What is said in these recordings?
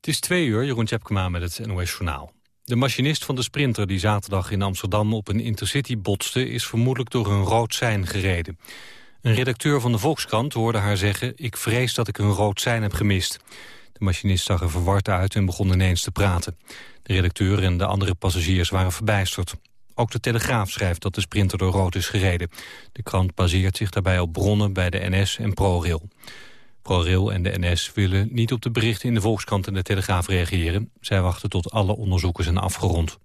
Het is twee uur, Jeroen Tjepkema met het NOS Journaal. De machinist van de Sprinter die zaterdag in Amsterdam op een intercity botste... is vermoedelijk door een rood sein gereden. Een redacteur van de Volkskrant hoorde haar zeggen... ik vrees dat ik een rood sein heb gemist. De machinist zag er verward uit en begon ineens te praten. De redacteur en de andere passagiers waren verbijsterd. Ook de Telegraaf schrijft dat de Sprinter door rood is gereden. De krant baseert zich daarbij op bronnen bij de NS en ProRail. ProRail en de NS willen niet op de berichten in de Volkskrant en de Telegraaf reageren. Zij wachten tot alle onderzoeken zijn afgerond.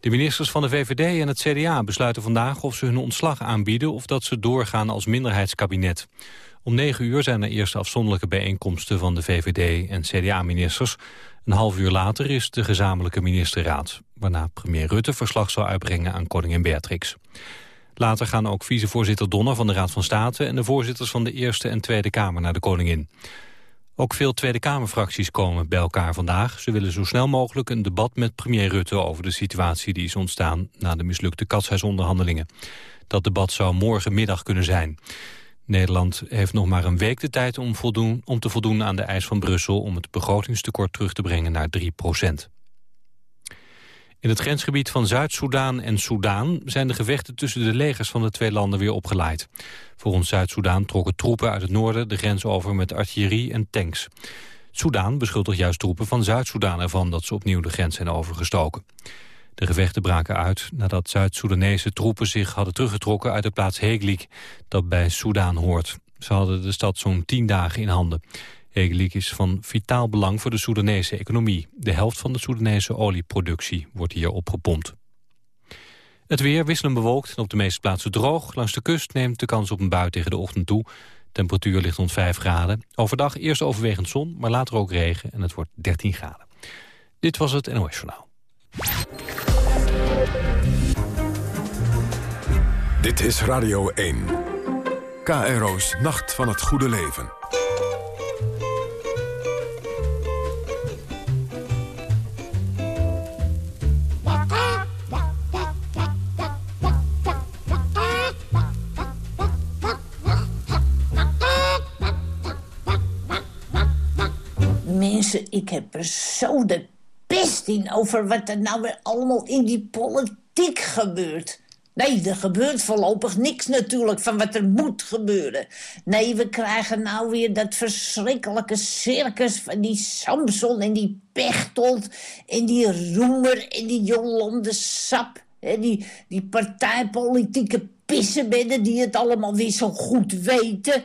De ministers van de VVD en het CDA besluiten vandaag of ze hun ontslag aanbieden of dat ze doorgaan als minderheidskabinet. Om negen uur zijn er eerst afzonderlijke bijeenkomsten van de VVD en CDA-ministers. Een half uur later is de gezamenlijke ministerraad, waarna premier Rutte verslag zal uitbrengen aan koningin Beatrix. Later gaan ook vicevoorzitter Donner van de Raad van State... en de voorzitters van de Eerste en Tweede Kamer naar de koningin. Ook veel Tweede Kamerfracties komen bij elkaar vandaag. Ze willen zo snel mogelijk een debat met premier Rutte... over de situatie die is ontstaan na de mislukte katshuisonderhandelingen. Dat debat zou morgenmiddag kunnen zijn. Nederland heeft nog maar een week de tijd om, om te voldoen aan de eis van Brussel... om het begrotingstekort terug te brengen naar 3 procent. In het grensgebied van Zuid-Soedan en Soedan zijn de gevechten tussen de legers van de twee landen weer opgeleid. Volgens Zuid-Soedan trokken troepen uit het noorden de grens over met artillerie en tanks. Soedan beschuldigt juist troepen van Zuid-Soedan ervan dat ze opnieuw de grens zijn overgestoken. De gevechten braken uit nadat Zuid-Soedanese troepen zich hadden teruggetrokken uit de plaats Heglik, dat bij Soedan hoort. Ze hadden de stad zo'n tien dagen in handen. Egelijk is van vitaal belang voor de Soedanese economie. De helft van de Soedanese olieproductie wordt hier opgepompt. Het weer wisselen bewolkt en op de meeste plaatsen droog. Langs de kust neemt de kans op een bui tegen de ochtend toe. Temperatuur ligt rond 5 graden. Overdag eerst overwegend zon, maar later ook regen en het wordt 13 graden. Dit was het NOS Journaal. Dit is Radio 1. KRO's Nacht van het Goede Leven. Ik heb er zo de pest in over wat er nou weer allemaal in die politiek gebeurt. Nee, er gebeurt voorlopig niks natuurlijk van wat er moet gebeuren. Nee, we krijgen nou weer dat verschrikkelijke circus van die Samson en die Pechtold... en die Roemer en die Jolande Sap. Hè, die, die partijpolitieke pissenbedden die het allemaal weer zo goed weten...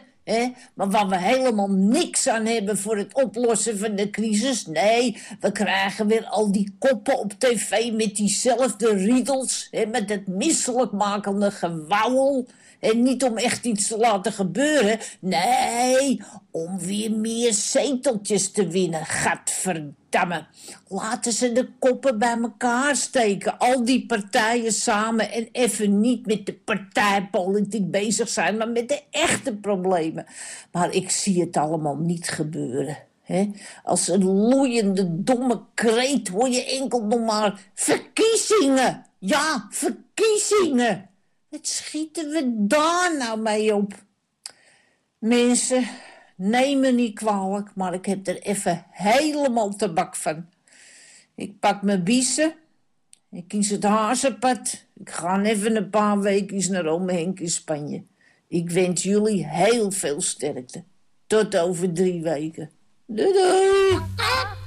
Maar waar we helemaal niks aan hebben voor het oplossen van de crisis. Nee, we krijgen weer al die koppen op tv met diezelfde riedels. Hè? Met het misselijkmakende gewauwel. En niet om echt iets te laten gebeuren. Nee, om weer meer zeteltjes te winnen. Gadverdamme. Laten ze de koppen bij elkaar steken. Al die partijen samen. En even niet met de partijpolitiek bezig zijn. Maar met de echte problemen. Maar ik zie het allemaal niet gebeuren. Als een loeiende, domme kreet hoor je enkel nog maar verkiezingen. Ja, verkiezingen. Wat schieten we daar nou mee op? Mensen, neem me niet kwalijk, maar ik heb er even helemaal tabak van. Ik pak mijn biezen, ik kies het hazenpad. Ik ga even een paar weken naar Ome Henk in Spanje. Ik wens jullie heel veel sterkte. Tot over drie weken. Doei doei!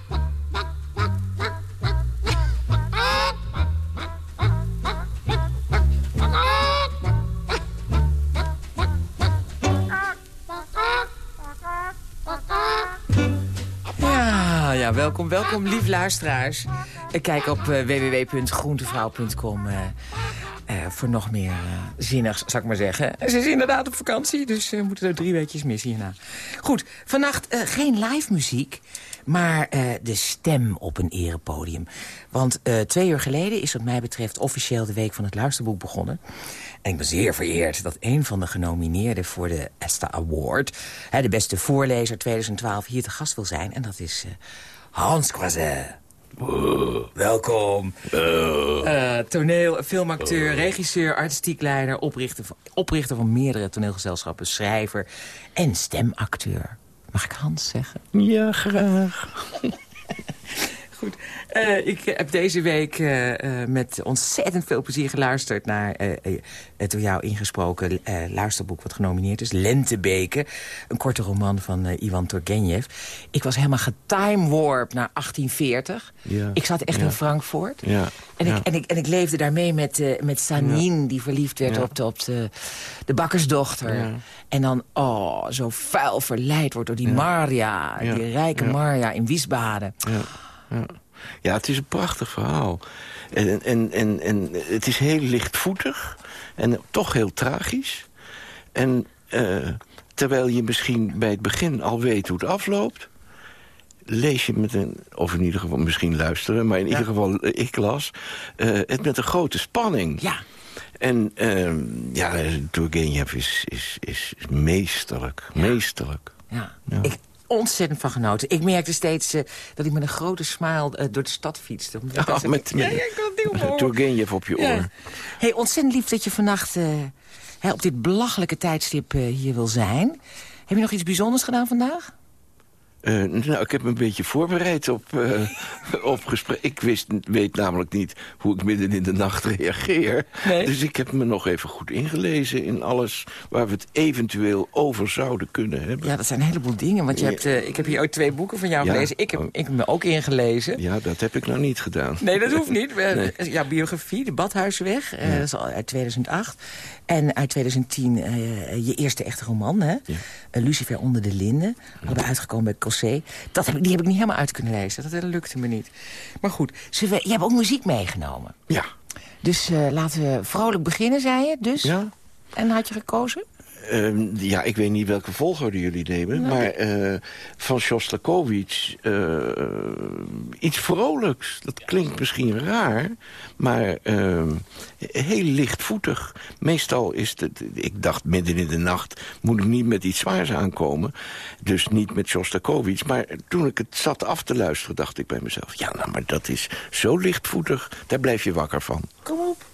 Ja, welkom, welkom, lief luisteraars. Kijk op uh, www.groentevrouw.com uh, voor nog meer zinnigs, zou ik maar zeggen. Ze is inderdaad op vakantie, dus we moeten er drie weekjes mis hierna. Goed, vannacht geen live muziek, maar de stem op een erepodium. Want twee uur geleden is wat mij betreft officieel de Week van het Luisterboek begonnen. En ik ben zeer vereerd dat een van de genomineerden voor de ESTA Award... Hè, de beste voorlezer 2012 hier te gast wil zijn. En dat is Hans Croiset. welkom. Uh, toneel, filmacteur, regisseur, artistiek leider... Oprichter van, oprichter van meerdere toneelgezelschappen, schrijver en stemacteur. Mag ik Hans zeggen? Ja, graag. Goed. Uh, ik heb deze week uh, uh, met ontzettend veel plezier geluisterd... naar het door jou ingesproken luisterboek wat genomineerd is. Lentebeken, een korte roman van Ivan Turgenev. Ik was helemaal getimewarp naar 1840. Ja. Ik zat echt ja. in Frankfurt. Ja. En, ik, en, ik, en ik leefde daarmee met, met Sanin, die verliefd werd op, de, op de, de bakkersdochter. En dan, oh, zo vuil verleid wordt door die Marja, Ja. die rijke Ja. Marja in Wiesbaden. Ja, ja. ja, het is een prachtig verhaal. En, en, en, en het is heel lichtvoetig en toch heel tragisch. En eh, terwijl je misschien bij het begin al weet hoe het afloopt... lees je met een, of in ieder geval misschien luisteren... maar in Ja. ieder geval, eh, ik las, eh, het met een grote spanning. Ja, En ehm ja, Turgenev is, is, is, meesterlijk, meesterlijk. ja. Ja. Ik ontzettend van genoten. Ik merkte steeds eh, dat ik met een grote smile eh, door de stad fietste. Ik Ja, dacht, met, met, ja, ik op je oor. Ja. Hey, ontzettend lief dat je vannacht eh, op dit belachelijke tijdstip hier wil zijn. Heb je nog iets bijzonders gedaan vandaag? Eh, nou, ik heb me een beetje voorbereid op, eh, op gesprek. Ik wist, weet namelijk niet hoe ik midden in de nacht reageer. Nee. Dus ik heb me nog even goed ingelezen in alles waar we het eventueel over zouden kunnen hebben. Ja, dat zijn een heleboel dingen. Want je Ja. hebt, eh, ik heb hier ooit twee boeken van jou Ja. gelezen. Ik heb, Oh. ik heb me ook ingelezen. Ja, dat heb ik nou niet gedaan. Nee, dat hoeft niet. Nee. Ja, biografie, de Badhuisweg. dat is al uit 2008. En uit 2010 eh, je eerste echte roman, hè? Lucifer onder de linden. Allebei uitgekomen bij Dat heb die heb ik niet helemaal uit kunnen lezen. Dat, lukte me niet. Maar goed, we, je hebt ook muziek meegenomen. Ja. Dus eh, laten we vrolijk beginnen, zei je. Dus? Ja? En had je gekozen? Ehm, ja, ik weet niet welke volgorde jullie nemen. Maar eh, van Shostakovich eh, iets vrolijks. Dat klinkt misschien raar, maar ehm, heel lichtvoetig. Meestal is het, ik dacht midden in de nacht... moet ik niet met iets zwaars aankomen. Dus niet met Shostakovich. Maar toen ik het zat af te luisteren, dacht ik bij mezelf... ja, nou, maar dat is zo lichtvoetig, daar blijf je wakker van. Kom op.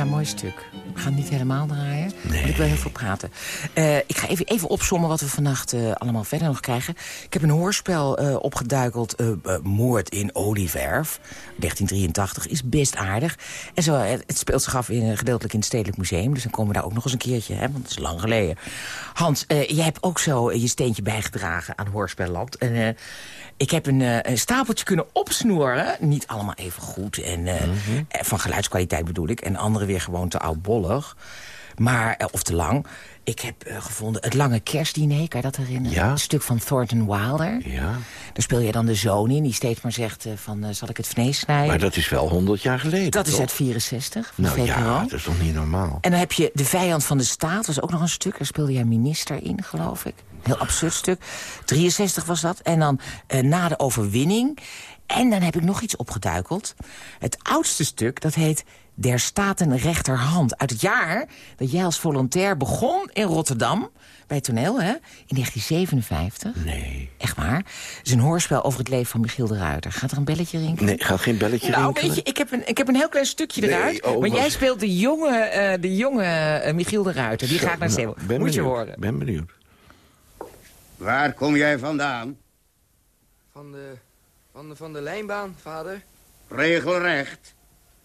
Ja, mooi stuk. Het niet helemaal draaien. Nee. ik wil heel veel praten. Uh, ik ga even, even opsommen wat we vannacht uh, allemaal verder nog krijgen. Ik heb een hoorspel uh, opgeduikeld. Moord in Olieverf. 1983 is best aardig. En zo, het, het speelt zich af in, gedeeltelijk in het Stedelijk Museum. Dus dan komen we daar ook nog eens een keertje, hè, want het is lang geleden. Hans, jij hebt ook zo je steentje bijgedragen aan Hoorspelland. En ik heb een, een, stapeltje kunnen opsnoeren. Niet allemaal even goed. En, mm -hmm. Van geluidskwaliteit bedoel ik. En andere weer gewoon te Maar, eh, of te lang. Ik heb uh, gevonden het lange kerstdiner, kan je dat herinneren? Ja. Een stuk van Thornton Wilder. Ja. Daar speel je dan de zoon in, die steeds maar zegt uh, van, uh, zal ik het vlees snijden? Maar dat is wel 100 jaar geleden, Dat toch? is uit 64, Nou VPRO. ja, dat is toch niet normaal? En dan heb je De Vijand van de Staat, was ook nog een stuk. Daar speelde jij minister in, geloof ik. Heel absurd stuk. 63 was dat. En dan Na de Overwinning. En dan heb ik nog iets opgeduikeld. Het oudste stuk, dat heet Der Staten rechterhand. Uit het jaar dat jij als volontair begon in Rotterdam. Bij toneel, hè? In 1957. Nee. Echt waar. Het is een hoorspel over het leven van Michiel de Ruiter. Gaat er een belletje rinkelen? Nee, gaat geen belletje nou, rinkelen? weet je, ik heb, een, ik heb een heel klein stukje Nee, eruit. oh, want wat- jij speelt de jonge, uh, de jonge uh, Michiel de Ruiter. Die Zo, ga ik naar nou, Moet je benieuwd, horen. ben benieuwd. Waar kom jij vandaan? Van de, van de, van de lijnbaan, vader. Regelrecht.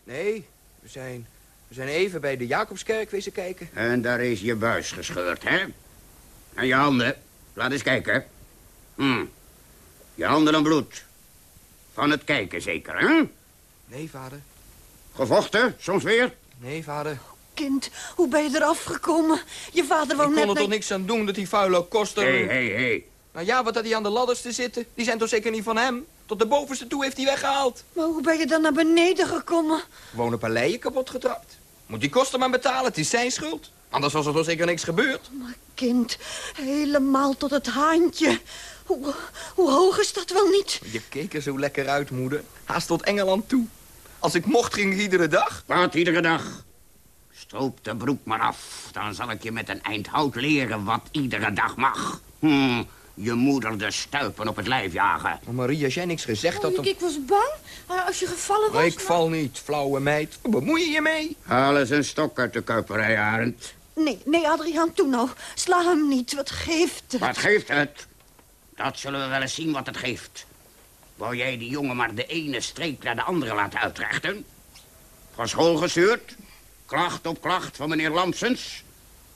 Nee, we zijn, we zijn even bij de Jacobskerk wezen kijken. En daar is je buis gescheurd, hè? En je handen. Laat eens kijken. Hm. Je handen en bloed. Van het kijken zeker, hè? Nee, vader. Gevochten, soms weer? Nee, vader. Kind, hoe ben je eraf gekomen? Je vader wou Ik net... kon er toch niks aan doen dat die vuile koster... Hé, hé, hé. Nou ja, wat had hij aan de ladders te zitten? Die zijn toch zeker niet van hem? Tot de bovenste toe heeft hij weggehaald. Maar hoe ben je dan naar beneden gekomen? Gewone paleien kapot getrapt. Moet die kosten maar betalen, het is zijn schuld. Anders was er toch zeker niks gebeurd. Maar kind, helemaal tot het haantje. Hoe, hoe hoog is dat wel niet? Je keek er zo lekker uit, moeder. Haast tot Engeland toe. Als ik mocht, ging ik iedere dag. Wat iedere dag? Stroop de broek maar af. Dan zal ik je met een eind hout leren wat iedere dag mag. Hm, je moeder de stuipen op het lijf jagen. Maar Marie, als jij niks gezegd had... Oh, ik, ik was bang. Als je gevallen was... Ik val niet, flauwe meid. Waar bemoei je je mee? Haal eens een stok uit de kuiperij, Arend. Nee, nee, Adriaan, toe nou. Sla hem niet. Wat geeft het? Wat geeft het? Dat zullen we wel eens zien wat het geeft. Wou jij die jongen maar de ene streep naar de andere laten uitrechten? Van school gestuurd? Klacht op klacht van meneer Lampsens?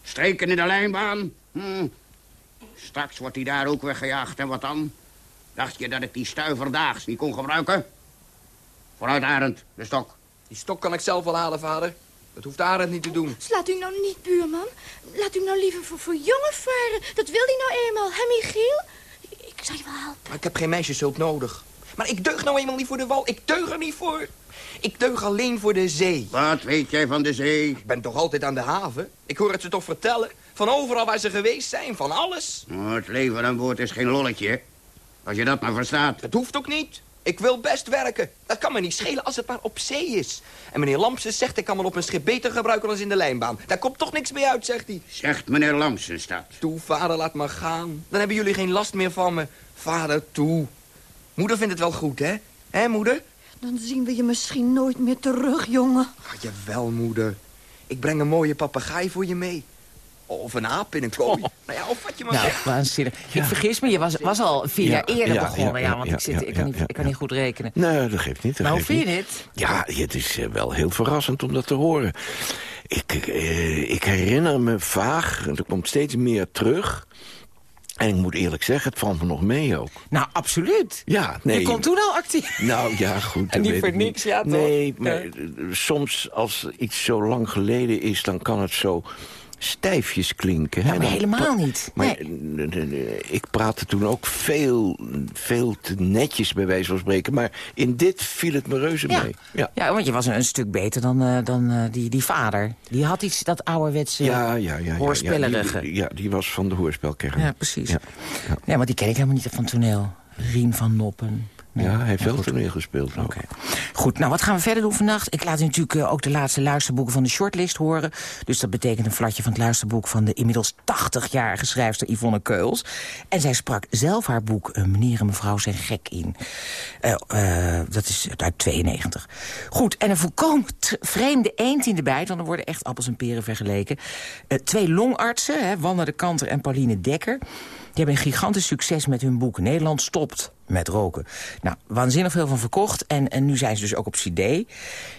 Streken in de lijnbaan? Hm. Straks wordt hij daar ook weggejaagd en wat dan? Dacht je dat ik die stuiver daags niet kon gebruiken? Vooruit, Arend, de stok. Die stok kan ik zelf wel halen, vader. Dat hoeft Arend niet te doen. Slaat u nou niet, buurman. Laat u nou liever voor, voor jongen varen. Dat wil hij nou eenmaal, hè, Michiel? Ik zal je wel helpen. Maar ik heb geen meisjeshulp nodig. Maar ik deug nou eenmaal niet voor de wal. Ik deug er niet voor. Ik deug alleen voor de zee. Wat weet jij van de zee? Ik ben toch altijd aan de haven? Ik hoor het ze toch vertellen? Van overal waar ze geweest zijn, van alles. Oh, het leven aan boord is geen lolletje. Als je dat maar verstaat. Dat hoeft ook niet. Ik wil best werken. Dat kan me niet schelen als het maar op zee is. En meneer Lampsens zegt, ik kan me op een schip beter gebruiken dan in de lijnbaan. Daar komt toch niks mee uit, zegt hij. Zegt meneer Lamsens dat. Toe, vader, laat maar gaan. Dan hebben jullie geen last meer van me. Vader, toe. Moeder vindt het wel goed, hè? Hè, moeder? Dan zien we je misschien nooit meer terug, jongen. Ah, jawel, moeder. Ik breng een mooie papegaai voor je mee. Of een aap in een kooi. Nou ja, of wat je maar Nou, zegt. waanzinnig. Ik vergis me, je was, was al vier Ja, jaar eerder ja, begonnen. Ja, ja, want ik, zit, ja, ik, kan niet, ja, ik kan ja. niet goed rekenen. Nee, dat geeft niet. Dat Maar hoe geeft vind je niet. dit? Ja, het is eh, wel heel verrassend om dat te horen. Ik, eh, ik herinner me vaag, en er komt steeds meer terug. En ik moet eerlijk zeggen, het valt me nog mee ook. Nou, absoluut. Ja, nee. Je kon toen al actief. Nou ja, goed. En niet voor niet. niks, ja, toch? Nee, maar Ja. eh, soms als iets zo lang geleden is... dan kan het zo stijfjes klinken. Ja, Dan helemaal niet. Maar Nee. eh, eh, eh, ik praatte toen ook veel, veel te netjes bij wijze van spreken. Maar in dit viel het me reuze Ja. mee. Ja. Ja, want je was een, stuk beter dan, dan die, die vader. Die had iets, dat ouderwetse Ja, ja, ja, hoorspellerige. die, ja, die was van de hoorspelkern. Ja, precies. Ja, Ja, want die ken ik helemaal niet van toneel. Rien van Noppen, Ja, hij heeft wel toneel gespeeld. ook. Goed, nou wat gaan we verder doen vannacht? Ik laat u natuurlijk eh, ook de laatste luisterboeken van de shortlist horen. Dus dat betekent een flatje van het luisterboek van de inmiddels 80-jarige schrijfster Yvonne Keuls. En zij sprak zelf haar boek eh, Meneer en Mevrouw zijn gek in. Eh, dat is uit 92. Goed, en een volkomen vreemde eend in de bijt, want er worden echt appels en peren vergeleken. Twee longartsen, hè, Wanda de Kanter en Pauline Dekker. Die hebben een gigantisch succes met hun boek. Nederland stopt met roken. Nou, waanzinnig veel van verkocht. En, en nu zijn ze dus ook op CD.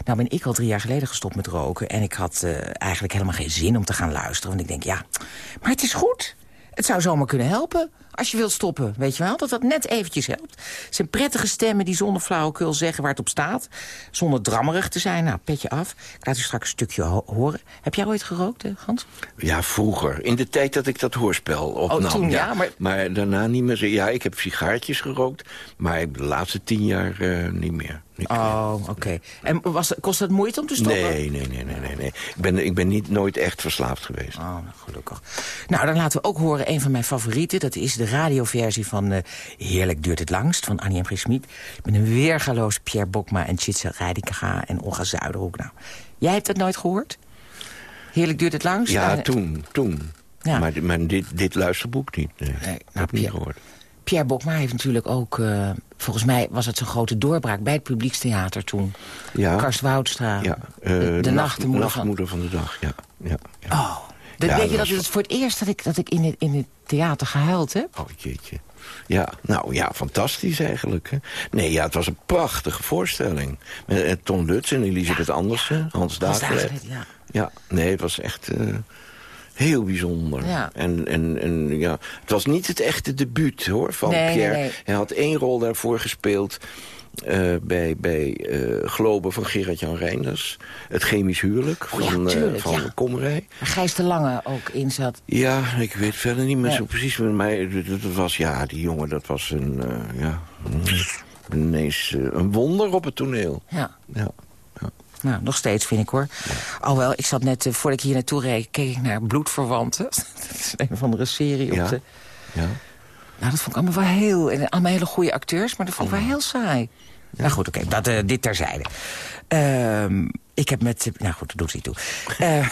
Nou ben ik al drie jaar geleden gestopt met roken. En ik had eh, eigenlijk helemaal geen zin om te gaan luisteren. Want ik denk, ja, maar het is goed. Het zou zomaar kunnen helpen als je wilt stoppen. Weet je wel, dat dat net eventjes helpt. Het zijn prettige stemmen die zonder flauwekul zeggen waar het op staat. Zonder drammerig te zijn. Nou, petje af. Ik laat u straks een stukje ho- horen. Heb jij ooit gerookt, eh, Gans? Ja, vroeger. In de tijd dat ik dat hoorspel opnam. Oh, toen, ja, maar- daarna niet meer. Ja, ik heb sigaartjes gerookt. Maar de laatste tien jaar eh, niet meer. Oh, oké. En was, kost het moeite om te stoppen? Nee, nee, nee, nee, nee. nee. Ik, ben, ik ben niet, nooit echt verslaafd geweest. Oh, nou, gelukkig. Nou, dan laten we ook horen een van mijn favorieten. Dat is de radioversie van eh, Heerlijk duurt het langst van Annie M. G. Schmid. Met een weergaloos Pierre Bokma en Chitsa Reidinga en Olga Zuiderhoek. Nou, jij hebt dat nooit gehoord? Heerlijk duurt het langst? Ja, Eh, toen, toen. Ja. Maar, maar dit, dit luisterboek niet. Nee, nou, heb ik niet Pierre- gehoord. Pierre Bokma heeft natuurlijk ook... eh, volgens mij was het zijn grote doorbraak bij het publiekstheater toen. Ja. Karst Woudstra. Ja, eh, de, nacht- nacht, de moeder van... nachtmoeder van de dag, ja. ja, ja. Oh, Ja, weet je dat was- het voor het eerst dat ik, dat ik in, het, in het theater gehuild heb? Oh, jeetje. Ja, nou ja, fantastisch eigenlijk. Hè. Nee, ja, het was een prachtige voorstelling. Met eh, Ton Lutz en Elisabeth Andersen, Hans Hans Dagelet. Ja. Ja, nee, het was echt eh, heel bijzonder. Ja. En, en, en ja, het was niet het echte debuut hoor, van Nee, nee, Pierre. nee. Hij had één rol daarvoor gespeeld... eh, bij, bij eh Globen van Gerard-Jan Reinders. Het chemisch huwelijk Oh ja, van, eh, van ja. Waar Gijs de Lange ook in zat. Ja, ik weet verder niet meer Nee. zo precies. Maar dat was, ja, die jongen, dat was een, ja, ineens een wonder op het toneel. Ja. Ja. Nou, nog steeds vind ik hoor. Alhoewel, ik zat net, voordat ik hier naartoe reed, keek ik naar Bloedverwanten. dat is een of andere serie Ja. op de... Ja. Nou, dat vond ik allemaal wel heel... En allemaal hele goede acteurs, maar dat vond ik wel heel saai. Nou goed, oké, dat eh, dit terzijde. Ehm, ik heb met... Nou goed, dat doet niet toe. Eh,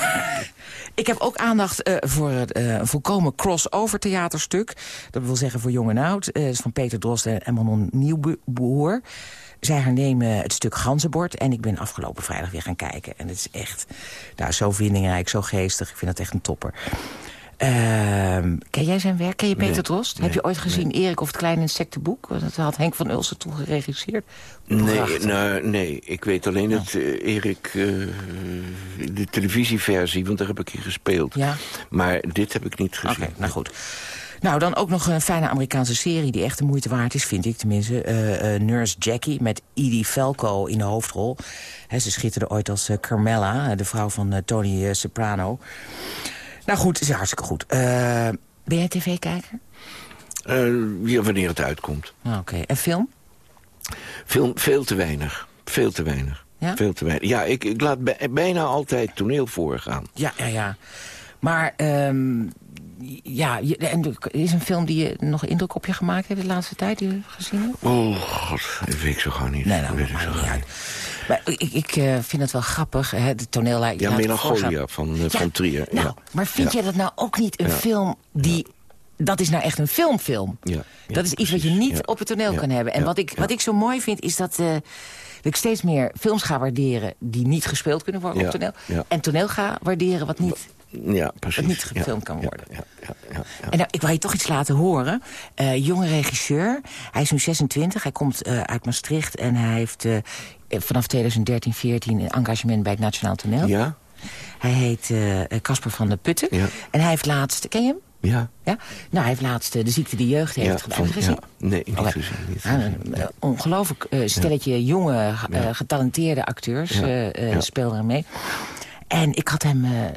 ik heb ook aandacht eh, voor het, een volkomen crossover theaterstuk. Dat wil zeggen voor jong en oud. Is van Peter Drost en Manon Nieuwboer. Zij hernemen het stuk Ganzenbord. En ik ben afgelopen vrijdag weer gaan kijken. En het is echt nou, zo vindingrijk, zo geestig. Ik vind dat echt een topper. Ehm, ken jij zijn werk? Ken je Peter Nee, Drost? nee, Heb je ooit gezien Erik of het Kleine Insectenboek? Dat had Henk van Ulster toen geregisseerd. Nee, nou, nee, ik weet alleen dat eh, Erik, eh, de televisieversie, want daar heb ik in gespeeld. Ja. Maar dit heb ik niet Oké, gezien. nou goed. Nou, dan ook nog een fijne Amerikaanse serie die echt de moeite waard is, vind ik tenminste. Eh, Nurse Jackie met Edie Falco in de hoofdrol. Ze schitterde ooit als eh, Carmella, de vrouw van Tony Soprano. Nou goed, is hartstikke goed. Eh, ben jij tv-kijker? Eh, ja, wanneer het uitkomt. Ah, Oké, en film? Veel, veel te weinig. Veel te weinig. Ja? Veel te weinig. Ja, ik, ik laat bij- bijna altijd toneel voorgaan. Ja, ja, ja. Maar, ehm, ja, en is een film die je nog indruk op je gemaakt heeft de laatste tijd, die je gezien hebt? Oh, god, dat weet ik zo gewoon niet. Nee, Dat nou, weet ik zo niet uit. Maar ik, ik eh, vind het wel grappig, hè, de toneel... Ja, Melancholia van, eh, van Trier. Nou, ja. maar vind Ja. je dat nou ook niet een Ja. film die... Dat is nou echt een filmfilm. Ja, ja, dat is iets wat je niet Ja. op het toneel Ja, kan hebben. En ja, wat, ik, ja. wat ik zo mooi vind, is dat, dat ik steeds meer films ga waarderen... die niet gespeeld kunnen worden op Ja, toneel. ja. En toneel ga waarderen wat niet... Ja, precies. Dat niet Ja, gefilmd kan ja, worden. Ja, ja, ja, ja. En nou, ik wil je toch iets laten horen. Jonge regisseur. Hij is nu 26. Hij komt uit Maastricht. En hij heeft vanaf 2013, 14 een engagement bij het Nationaal Toneel. Ja, Hij heet eh, Casper van der Putten. Ja. En hij heeft laatst... Ken je hem? ja. Ja? Nou, hij heeft laatst eh, de ziekte die jeugd heeft ja, gedaan. van- gezien? ja. Nee, niet gezien. Niet Ja, gezien. een, eh, ongelooflijk eh, stelletje jonge, eh, getalenteerde acteurs Ja, eh, eh, ja. speelden er mee. En ik had hem... eh, eh,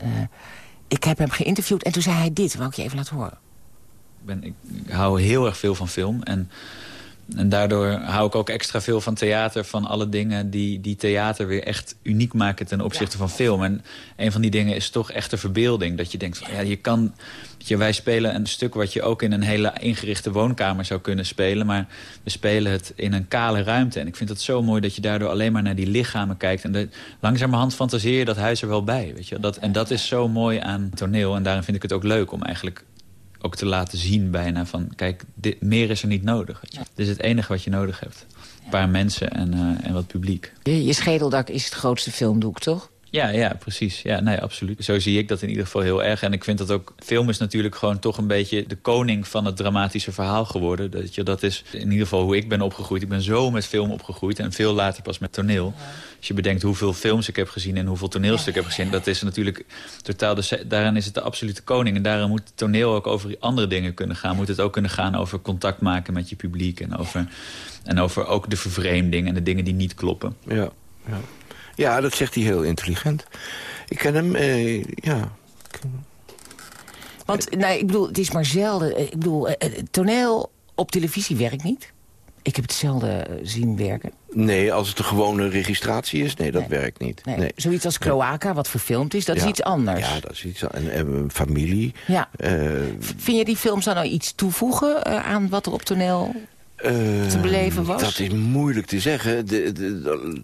ik heb hem geïnterviewd en toen zei hij dit. Wou ik je even laten horen. ben, ik, ik hou heel erg veel van film. En En daardoor hou ik ook extra veel van theater... van alle dingen die, die theater weer echt uniek maken ten opzichte van film. En een van die dingen is toch echt de verbeelding. Dat je denkt, van, ja, je kan... Je, wij spelen een stuk wat je ook in een hele ingerichte woonkamer zou kunnen spelen. Maar we spelen het in een kale ruimte. En ik vind het zo mooi dat je daardoor alleen maar naar die lichamen kijkt. En de, langzamerhand fantaseer je dat huis er wel bij. Weet je? Dat, en dat is zo mooi aan toneel. En daarom vind ik het ook leuk om eigenlijk ook te laten zien bijna van... kijk, dit, meer is er niet nodig. Dit is het enige wat je nodig hebt. Een paar mensen en, uh, en wat publiek. Je, je schedeldak is het grootste filmdoek, toch? Ja, ja, precies. Ja, nee, absoluut. Zo zie ik dat in ieder geval heel erg. En ik vind dat ook... Film is natuurlijk gewoon toch een beetje de koning van het dramatische verhaal geworden. Dat, je, dat is in ieder geval hoe ik ben opgegroeid. Ik ben zo met film opgegroeid en veel later pas met toneel. Als je bedenkt hoeveel films ik heb gezien en hoeveel toneelstukken ik heb gezien... dat is natuurlijk totaal... De, daarin is het de absolute koning. En daarom moet toneel ook over andere dingen kunnen gaan. Moet het ook kunnen gaan over contact maken met je publiek. En over, en over ook de vervreemding en de dingen die niet kloppen. Ja, ja. Ja, dat zegt hij heel intelligent. Ik ken hem, eh, ja... Want, nee, ik bedoel, het is maar zelden... Ik bedoel, toneel op televisie werkt niet. Ik heb het zelden zien werken. Nee, als het een gewone registratie is, nee, dat werkt niet. Nee. nee. Zoiets als Cloaca, wat verfilmd is, dat is iets anders. Ja, dat is iets en, en familie. Ja. Uh, Vind je die films dan nou iets toevoegen uh, aan wat er op toneel uh, te beleven was? Dat is moeilijk te zeggen. de, de, de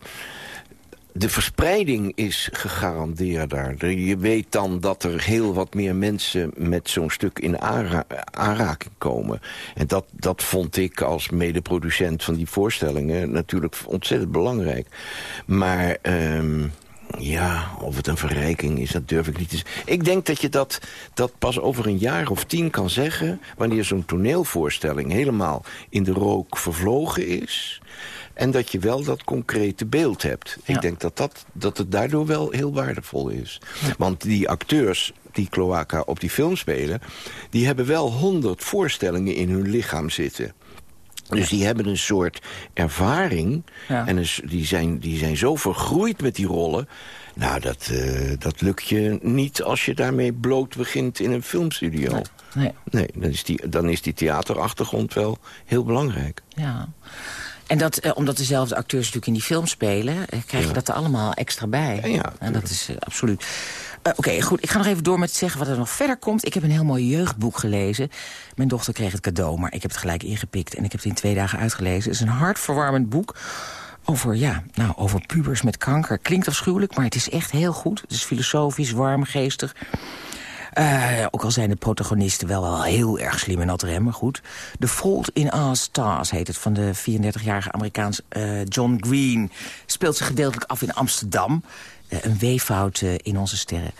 de verspreiding is gegarandeerd Je weet dan dat er heel wat meer mensen met zo'n stuk in aanraking komen. En dat, dat vond ik als medeproducent van die voorstellingen natuurlijk ontzettend belangrijk. Maar... Um, ja, of het een verrijking is, dat durf ik niet te zeggen. Ik denk dat je dat, dat pas over een jaar of tien kan zeggen... wanneer zo'n toneelvoorstelling helemaal in de rook vervlogen is... En dat je wel dat concrete beeld hebt. Ik denk dat, dat, dat het daardoor wel heel waardevol is. Want die acteurs die Cloaca op die film spelen... die hebben wel honderd voorstellingen in hun lichaam zitten. Dus die hebben een soort ervaring. En die, zijn, die zijn zo vergroeid met die rollen... Nou, dat, uh, dat lukt je niet als je daarmee bloot begint in een filmstudio. Nee, nee. nee dan, is die, dan is die theaterachtergrond wel heel belangrijk. Ja. En dat, eh, omdat dezelfde acteurs natuurlijk in die film spelen... Eh, krijg je dat er allemaal extra bij. Ja, en dat is eh, absoluut. Oké, goed. Ik ga nog even door met zeggen wat er nog verder komt. Ik heb een heel mooi jeugdboek gelezen. Mijn dochter kreeg het cadeau, maar ik heb het gelijk ingepikt... en ik heb het in twee dagen uitgelezen. Het is een hartverwarmend boek over, ja, nou, over pubers met kanker. Klinkt afschuwelijk, maar het is echt heel goed. Het is filosofisch, warm, geestig. Uh, ook al zijn de protagonisten wel, wel heel erg slim en rem, maar goed. The Fault in Our Stars heet het, van de 34-jarige Amerikaans uh, John Green. Speelt zich gedeeltelijk af in Amsterdam. Uh, een weeffout in onze sterren.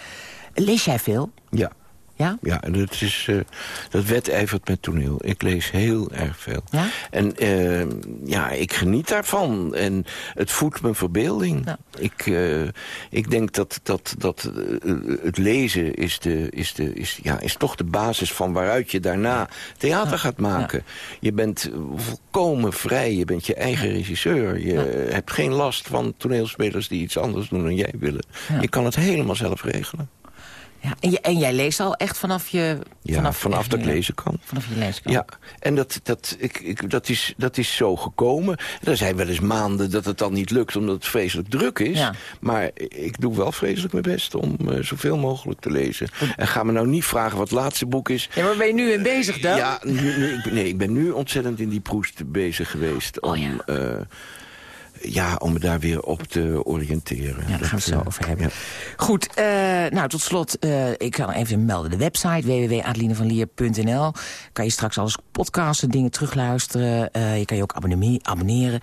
Lees jij veel? Ja. Ja? Ja, en dat, is, uh, dat wedijvert met toneel. Ik lees heel erg veel. Ja? En uh, ja, ik geniet daarvan. En het voedt mijn verbeelding. Ja. Ik, uh, ik denk dat, dat, dat het lezen is, de, is, de, is, ja, is toch de basis van waaruit je daarna theater ja. gaat maken. Je bent volkomen vrij. Je bent je eigen regisseur. Je hebt geen last van toneelspelers die iets anders doen dan jij willen. Je kan het helemaal zelf regelen. Ja, en, en, jij leest al echt vanaf je... Ja, vanaf, vanaf dat ik lezen kan. Vanaf je lezen kan. Ja, en dat, dat, ik, ik, dat, is, dat is zo gekomen. Er zijn wel eens maanden dat het dan niet lukt omdat het vreselijk druk is. Ja. Maar ik doe wel vreselijk mijn best om uh, zoveel mogelijk te lezen. En ga me nou niet vragen wat het laatste boek is. Ja, maar ben je nu in bezig dan? Ja, nu, nu, ik, nee, ik ben nu ontzettend in die proest bezig geweest. Oh, om, ja. Uh, ja, om me daar weer op te oriënteren. Ja, daar gaan we het zo over hebben. Ja. Goed, uh, nou tot slot, uh, ik kan even melden. De website www.adelinevanlier.nl Kan je straks alles podcasten, dingen terugluisteren. Uh, je kan je ook abonneren.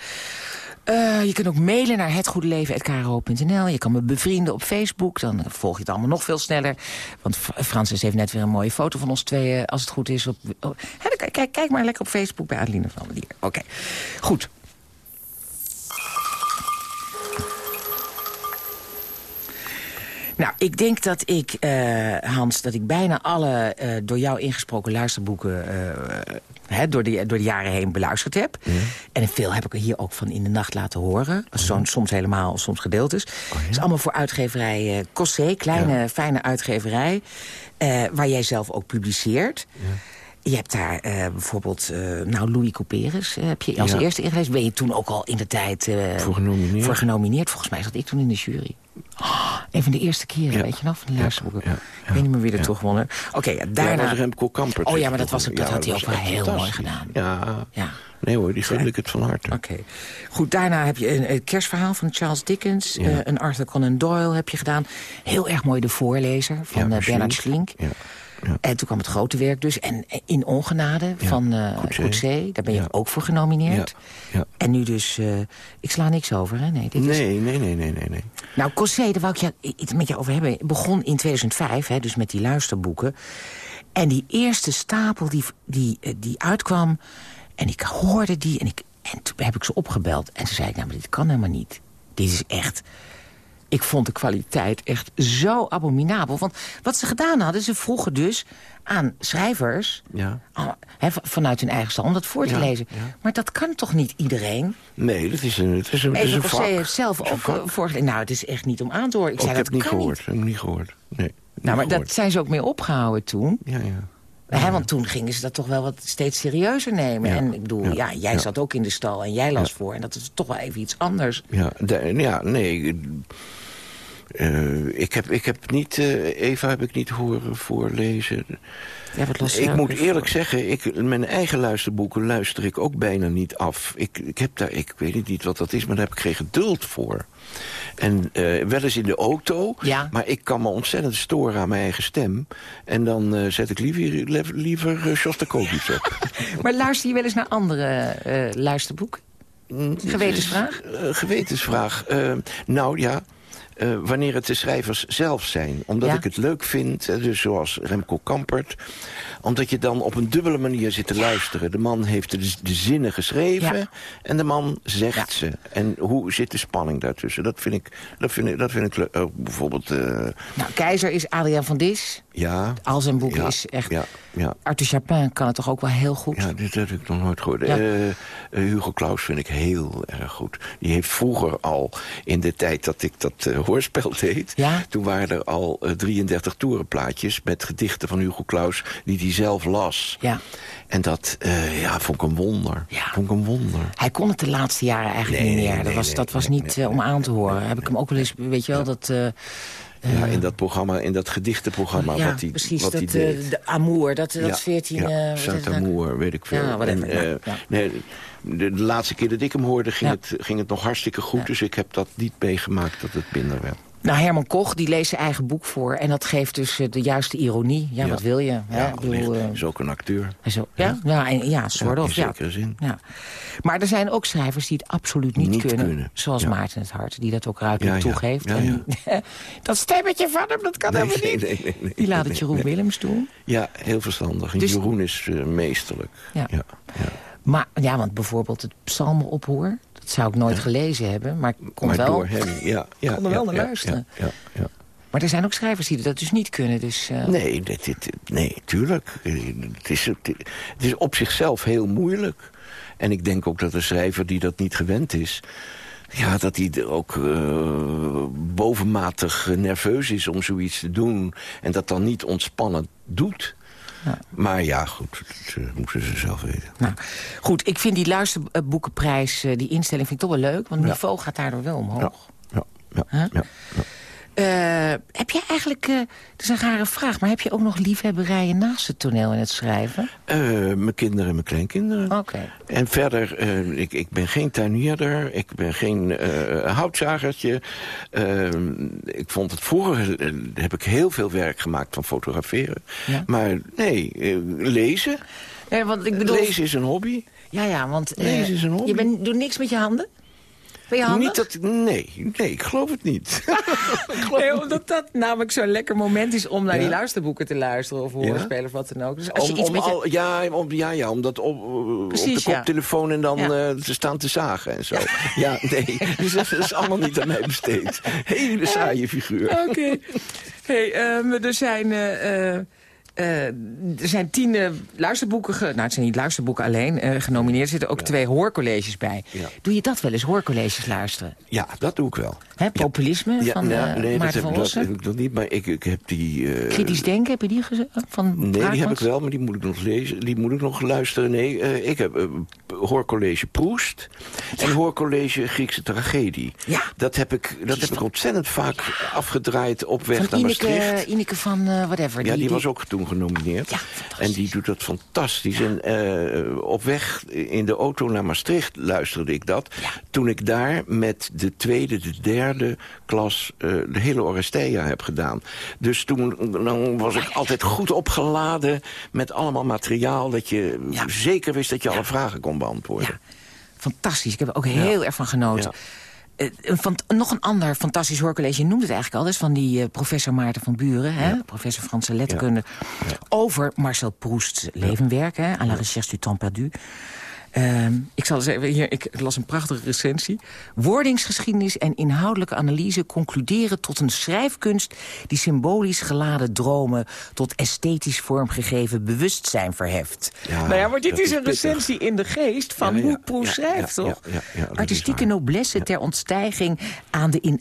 Je kunt ook mailen naar hetgoedeleven.kro.nl. Je kan me bevrienden op Facebook. Dan volg je het allemaal nog veel sneller. Want Francis heeft net weer een mooie foto van ons tweeën, als het goed is. Op, oh, kijk, kijk maar lekker op Facebook bij Adeline van Lier. Oké, okay. goed. Nou, ik denk dat ik, uh, Hans, dat ik bijna alle uh, door jou ingesproken luisterboeken... Uh, hè, door, de, door de jaren heen beluisterd heb. En veel heb ik er hier ook van in de nacht laten horen. Zo, soms helemaal, soms gedeeltes. Oh, ja? is allemaal voor uitgeverij Cossé, kleine, fijne uitgeverij. waar jij zelf ook publiceert. je hebt daar eh, bijvoorbeeld, eh, nou, Louis Couperus eh, heb je als Ja. eerste ingelezen. Ben je toen ook al in de tijd eh, Voor genomineerd. voor genomineerd? Volgens mij zat ik toen in de jury. Oh, een van de eerste keren, Ja. weet je nog, van de luisterboeken. ja, Ik weet niet meer wie er toch won. Oké, Daar daarna... was Remco Kampert. Oh ja, maar dat, was, dat had hij ook wel heel mooi gedaan. Ja. Ja. Nee hoor, die gun ik het van harte. Oké. Goed, daarna heb je een, een kerstverhaal van Charles Dickens. Eh, een Arthur Conan Doyle heb je gedaan. Heel erg mooi De Voorlezer van eh, Bernard Schlink. Ja. Ja. En toen kwam het grote werk dus. En In Ongenade Ja, van Coetzee. Coetzee. Daar ben je Ja. ook voor genomineerd. Ja. Ja. En nu dus... eh, ik sla niks over, hè? Nee, dit is... Nee, nee, nee, nee, nee, nee. Nou, Cossé, daar wou ik je iets met je over hebben. begon in 2005, hè, dus met die luisterboeken. En die eerste stapel die, die, eh, die uitkwam... en ik hoorde die en, ik, en toen heb ik ze opgebeld. En toen zei ik, nou, maar dit kan helemaal niet. Dit is echt... Ik vond de kwaliteit echt zo abominabel. Want wat ze gedaan hadden, ze vroegen dus aan schrijvers... Ja. vanuit hun eigen stal om dat voor te Ja, lezen. ja. Maar dat kan toch niet iedereen? Nee, dat is een, het is een, het is een vak. heeft zelf Het ook eh, voorgelezen. Nou, het is echt niet om aan te horen. Ik Oh, zei, ik dat heb niet kan gehoord. niet. Ik heb niet gehoord. Nee. Nou, maar niet dat zijn ze ook mee opgehouden toen. Ja, ja. Hè, want toen gingen ze dat toch wel wat steeds serieuzer nemen. Ja. En ik bedoel, ja, Ja. jij Ja. zat ook in de stal en jij las voor. En dat is toch wel even iets anders. Ja, de- ja nee. Eh, ik, heb, ik heb niet, eh, Eva heb ik niet horen voorlezen. Ja, wat Ik moet eerlijk voor? zeggen, ik, mijn eigen luisterboeken luister ik ook bijna niet af. Ik, ik heb daar, ik weet niet wat dat is, maar daar heb ik geen geduld voor. En eh, wel eens in de auto, Ja. maar ik kan me ontzettend storen aan mijn eigen stem. En dan zet ik liever, liever uh, Shostakovich op. Maar luister je wel eens naar andere luisterboeken? Gewetensvraag? Eh, gewetensvraag. Eh, nou ja, eh, wanneer het de schrijvers zelf zijn. Omdat Ja. ik het leuk vind, eh, dus zoals Remco Kampert... omdat je dan op een dubbele manier zit te luisteren. De man heeft de, de zinnen geschreven Ja. en de man zegt Ja. ze. En hoe zit de spanning daartussen? Dat vind ik, dat vind ik, dat vind ik leuk. Bijvoorbeeld, eh, Nou, Keizer is Adriaan van Dis. Ja... Al zijn boeken ja, is echt... Ja, ja. Arthur Chapin kan het toch ook wel heel goed? Ja, dit heb ik nog nooit gehoord. Eh, eh, Hugo Claus vind ik heel erg goed. Die heeft vroeger al, in de tijd dat ik dat eh, hoorspel deed... Toen waren er al eh, 33 toerenplaatjes met gedichten van Hugo Claus... die hij zelf las. Ja. En dat ja, vond ik een wonder. Vond ik een wonder. Hij kon het de laatste jaren eigenlijk Nee, niet meer. nee, dat was, nee, dat was niet om aan te horen. Heb ik hem ook wel eens, weet je wel, dat... eh, ja, in dat programma, in dat gedichtenprogramma ja, wat hij precies, wat dat, hij deed. eh, de Amour, dat, dat 14... Ja, eh, nou? Saint-Amour, weet ik veel. Ja, whatever, En, eh. Nee, de, de laatste keer dat ik hem hoorde, ging, het, ging het nog hartstikke goed. Dus ik heb dat niet meegemaakt dat het minder werd. Nou, Herman Koch, die leest zijn eigen boek voor. En dat geeft dus eh, de juiste ironie. Ja, Ja. wat wil je? Ja, Ik bedoel, eh, is ook een acteur. ja, ja, en, ja, soort Ja, of. in Ja. zekere zin. Ja. Maar er zijn ook schrijvers die het absoluut niet, Niet kunnen, kunnen, Zoals. Maarten het Hart, die dat ook ruidelijk toegeeft. En, dat stemmetje van hem, dat kan Nee, helemaal niet. nee, nee, nee, die laat het Jeroen. Willems doen. Ja, heel verstandig. Dus- Jeroen is eh, meesterlijk. Ja. Ja. Ja, Maar ja, want bijvoorbeeld het psalmenoproer... dat zou ik nooit gelezen hebben, maar ik kon Maar wel... door hem, ja. ja kon er wel naar luisteren. Ja, ja, ja. Maar er zijn ook schrijvers die dat dus niet kunnen. Dus, eh, Nee, dit, dit, nee, tuurlijk. Het is, het is op zichzelf heel moeilijk. En ik denk ook dat een schrijver die dat niet gewend is... Ja, dat hij er ook eh, bovenmatig nerveus is om zoiets te doen... en dat dan niet ontspannen doet. Ja. Maar ja, goed, dat moeten ze zelf weten. Nou, goed, ik vind die luisterboekenprijs, eh, die instelling, vind ik toch wel leuk. Want het niveau gaat daardoor wel omhoog. Ja, ja, Huh? ja, Eh, heb jij eigenlijk, eh, het is een rare vraag... maar heb je ook nog liefhebberijen naast het toneel en het schrijven? Eh, mijn kinderen en mijn kleinkinderen. Oké. En verder, ik, ik ben geen tuinierder, ik ben geen houtzagertje. Ik vond het vroeger, heb ik heel veel werk gemaakt van fotograferen. Ja. Maar nee, lezen. Nee, want ik bedoel... Lezen is een hobby. Ja, ja, want Lezen is een hobby. je bent, doet niks met je handen? Ben je handig? Niet dat, nee, nee, ik geloof het niet. Nee, omdat dat namelijk zo'n lekker moment is om naar Ja. die luisterboeken te luisteren... of horen Ja. spelen of wat dan ook. Dus als je Om, iets om met je... al, ja, om, ja, ja, om dat op, op de koptelefoon en dan te staan te zagen en zo. Ja, nee, dus dat is allemaal niet aan mij besteed. Hele saaie figuur. Oké. Hey, ehm, er zijn... eh, eh, er zijn tien eh, luisterboeken, nou het zijn niet luisterboeken alleen, eh, genomineerd. Er zitten ook twee hoorcolleges bij. Ja. Doe je dat wel eens, hoorcolleges luisteren? Ja, dat doe ik wel. Hè, populisme Ja, van nou, eh, nee, dat Maarten heb, van dat heb ik nog niet, maar ik, ik heb die... eh, Kritisch denken, heb je die gezegd? Van Nee, die heb ik wel, maar die moet ik nog lezen. Die moet ik nog luisteren. Nee, eh, ik heb eh, hoorcollege Proest en hoorcollege Griekse tragedie. Ja. Dat heb ik, dat heb ik ontzettend vaak afgedraaid op weg Van naar Ineke, Maastricht. Ineke van eh, whatever. Ja, die, was ook toen genomineerd. Ja, en die doet dat fantastisch. En eh, op weg in de auto naar Maastricht luisterde ik dat. Toen ik daar met de tweede, de derde klas... eh, de hele Oresteia heb gedaan. Dus toen dan was ik altijd goed opgeladen... met allemaal materiaal dat je zeker wist dat je alle vragen kon beantwoorden. Fantastisch, ik heb er ook heel erg van genoten. Eh, een fant- nog een ander fantastisch hoorcollege, je noemt het eigenlijk al... dat is van die eh, professor Maarten van Buren, hè, professor Franse letterkunde... over Marcel Proust's levenwerk, hè, à la recherche du temps perdu... Ehm, ik zal eens even hier, ik las een prachtige recensie. Wordingsgeschiedenis en inhoudelijke analyse concluderen tot een schrijfkunst die symbolisch geladen dromen tot esthetisch vormgegeven bewustzijn verheft. Ja, nou ja, maar dit is is een recensie in de geest van Ja, ja, hoe Proust ja, schrijft, toch? Artistieke noblesse ter ontstijging aan de in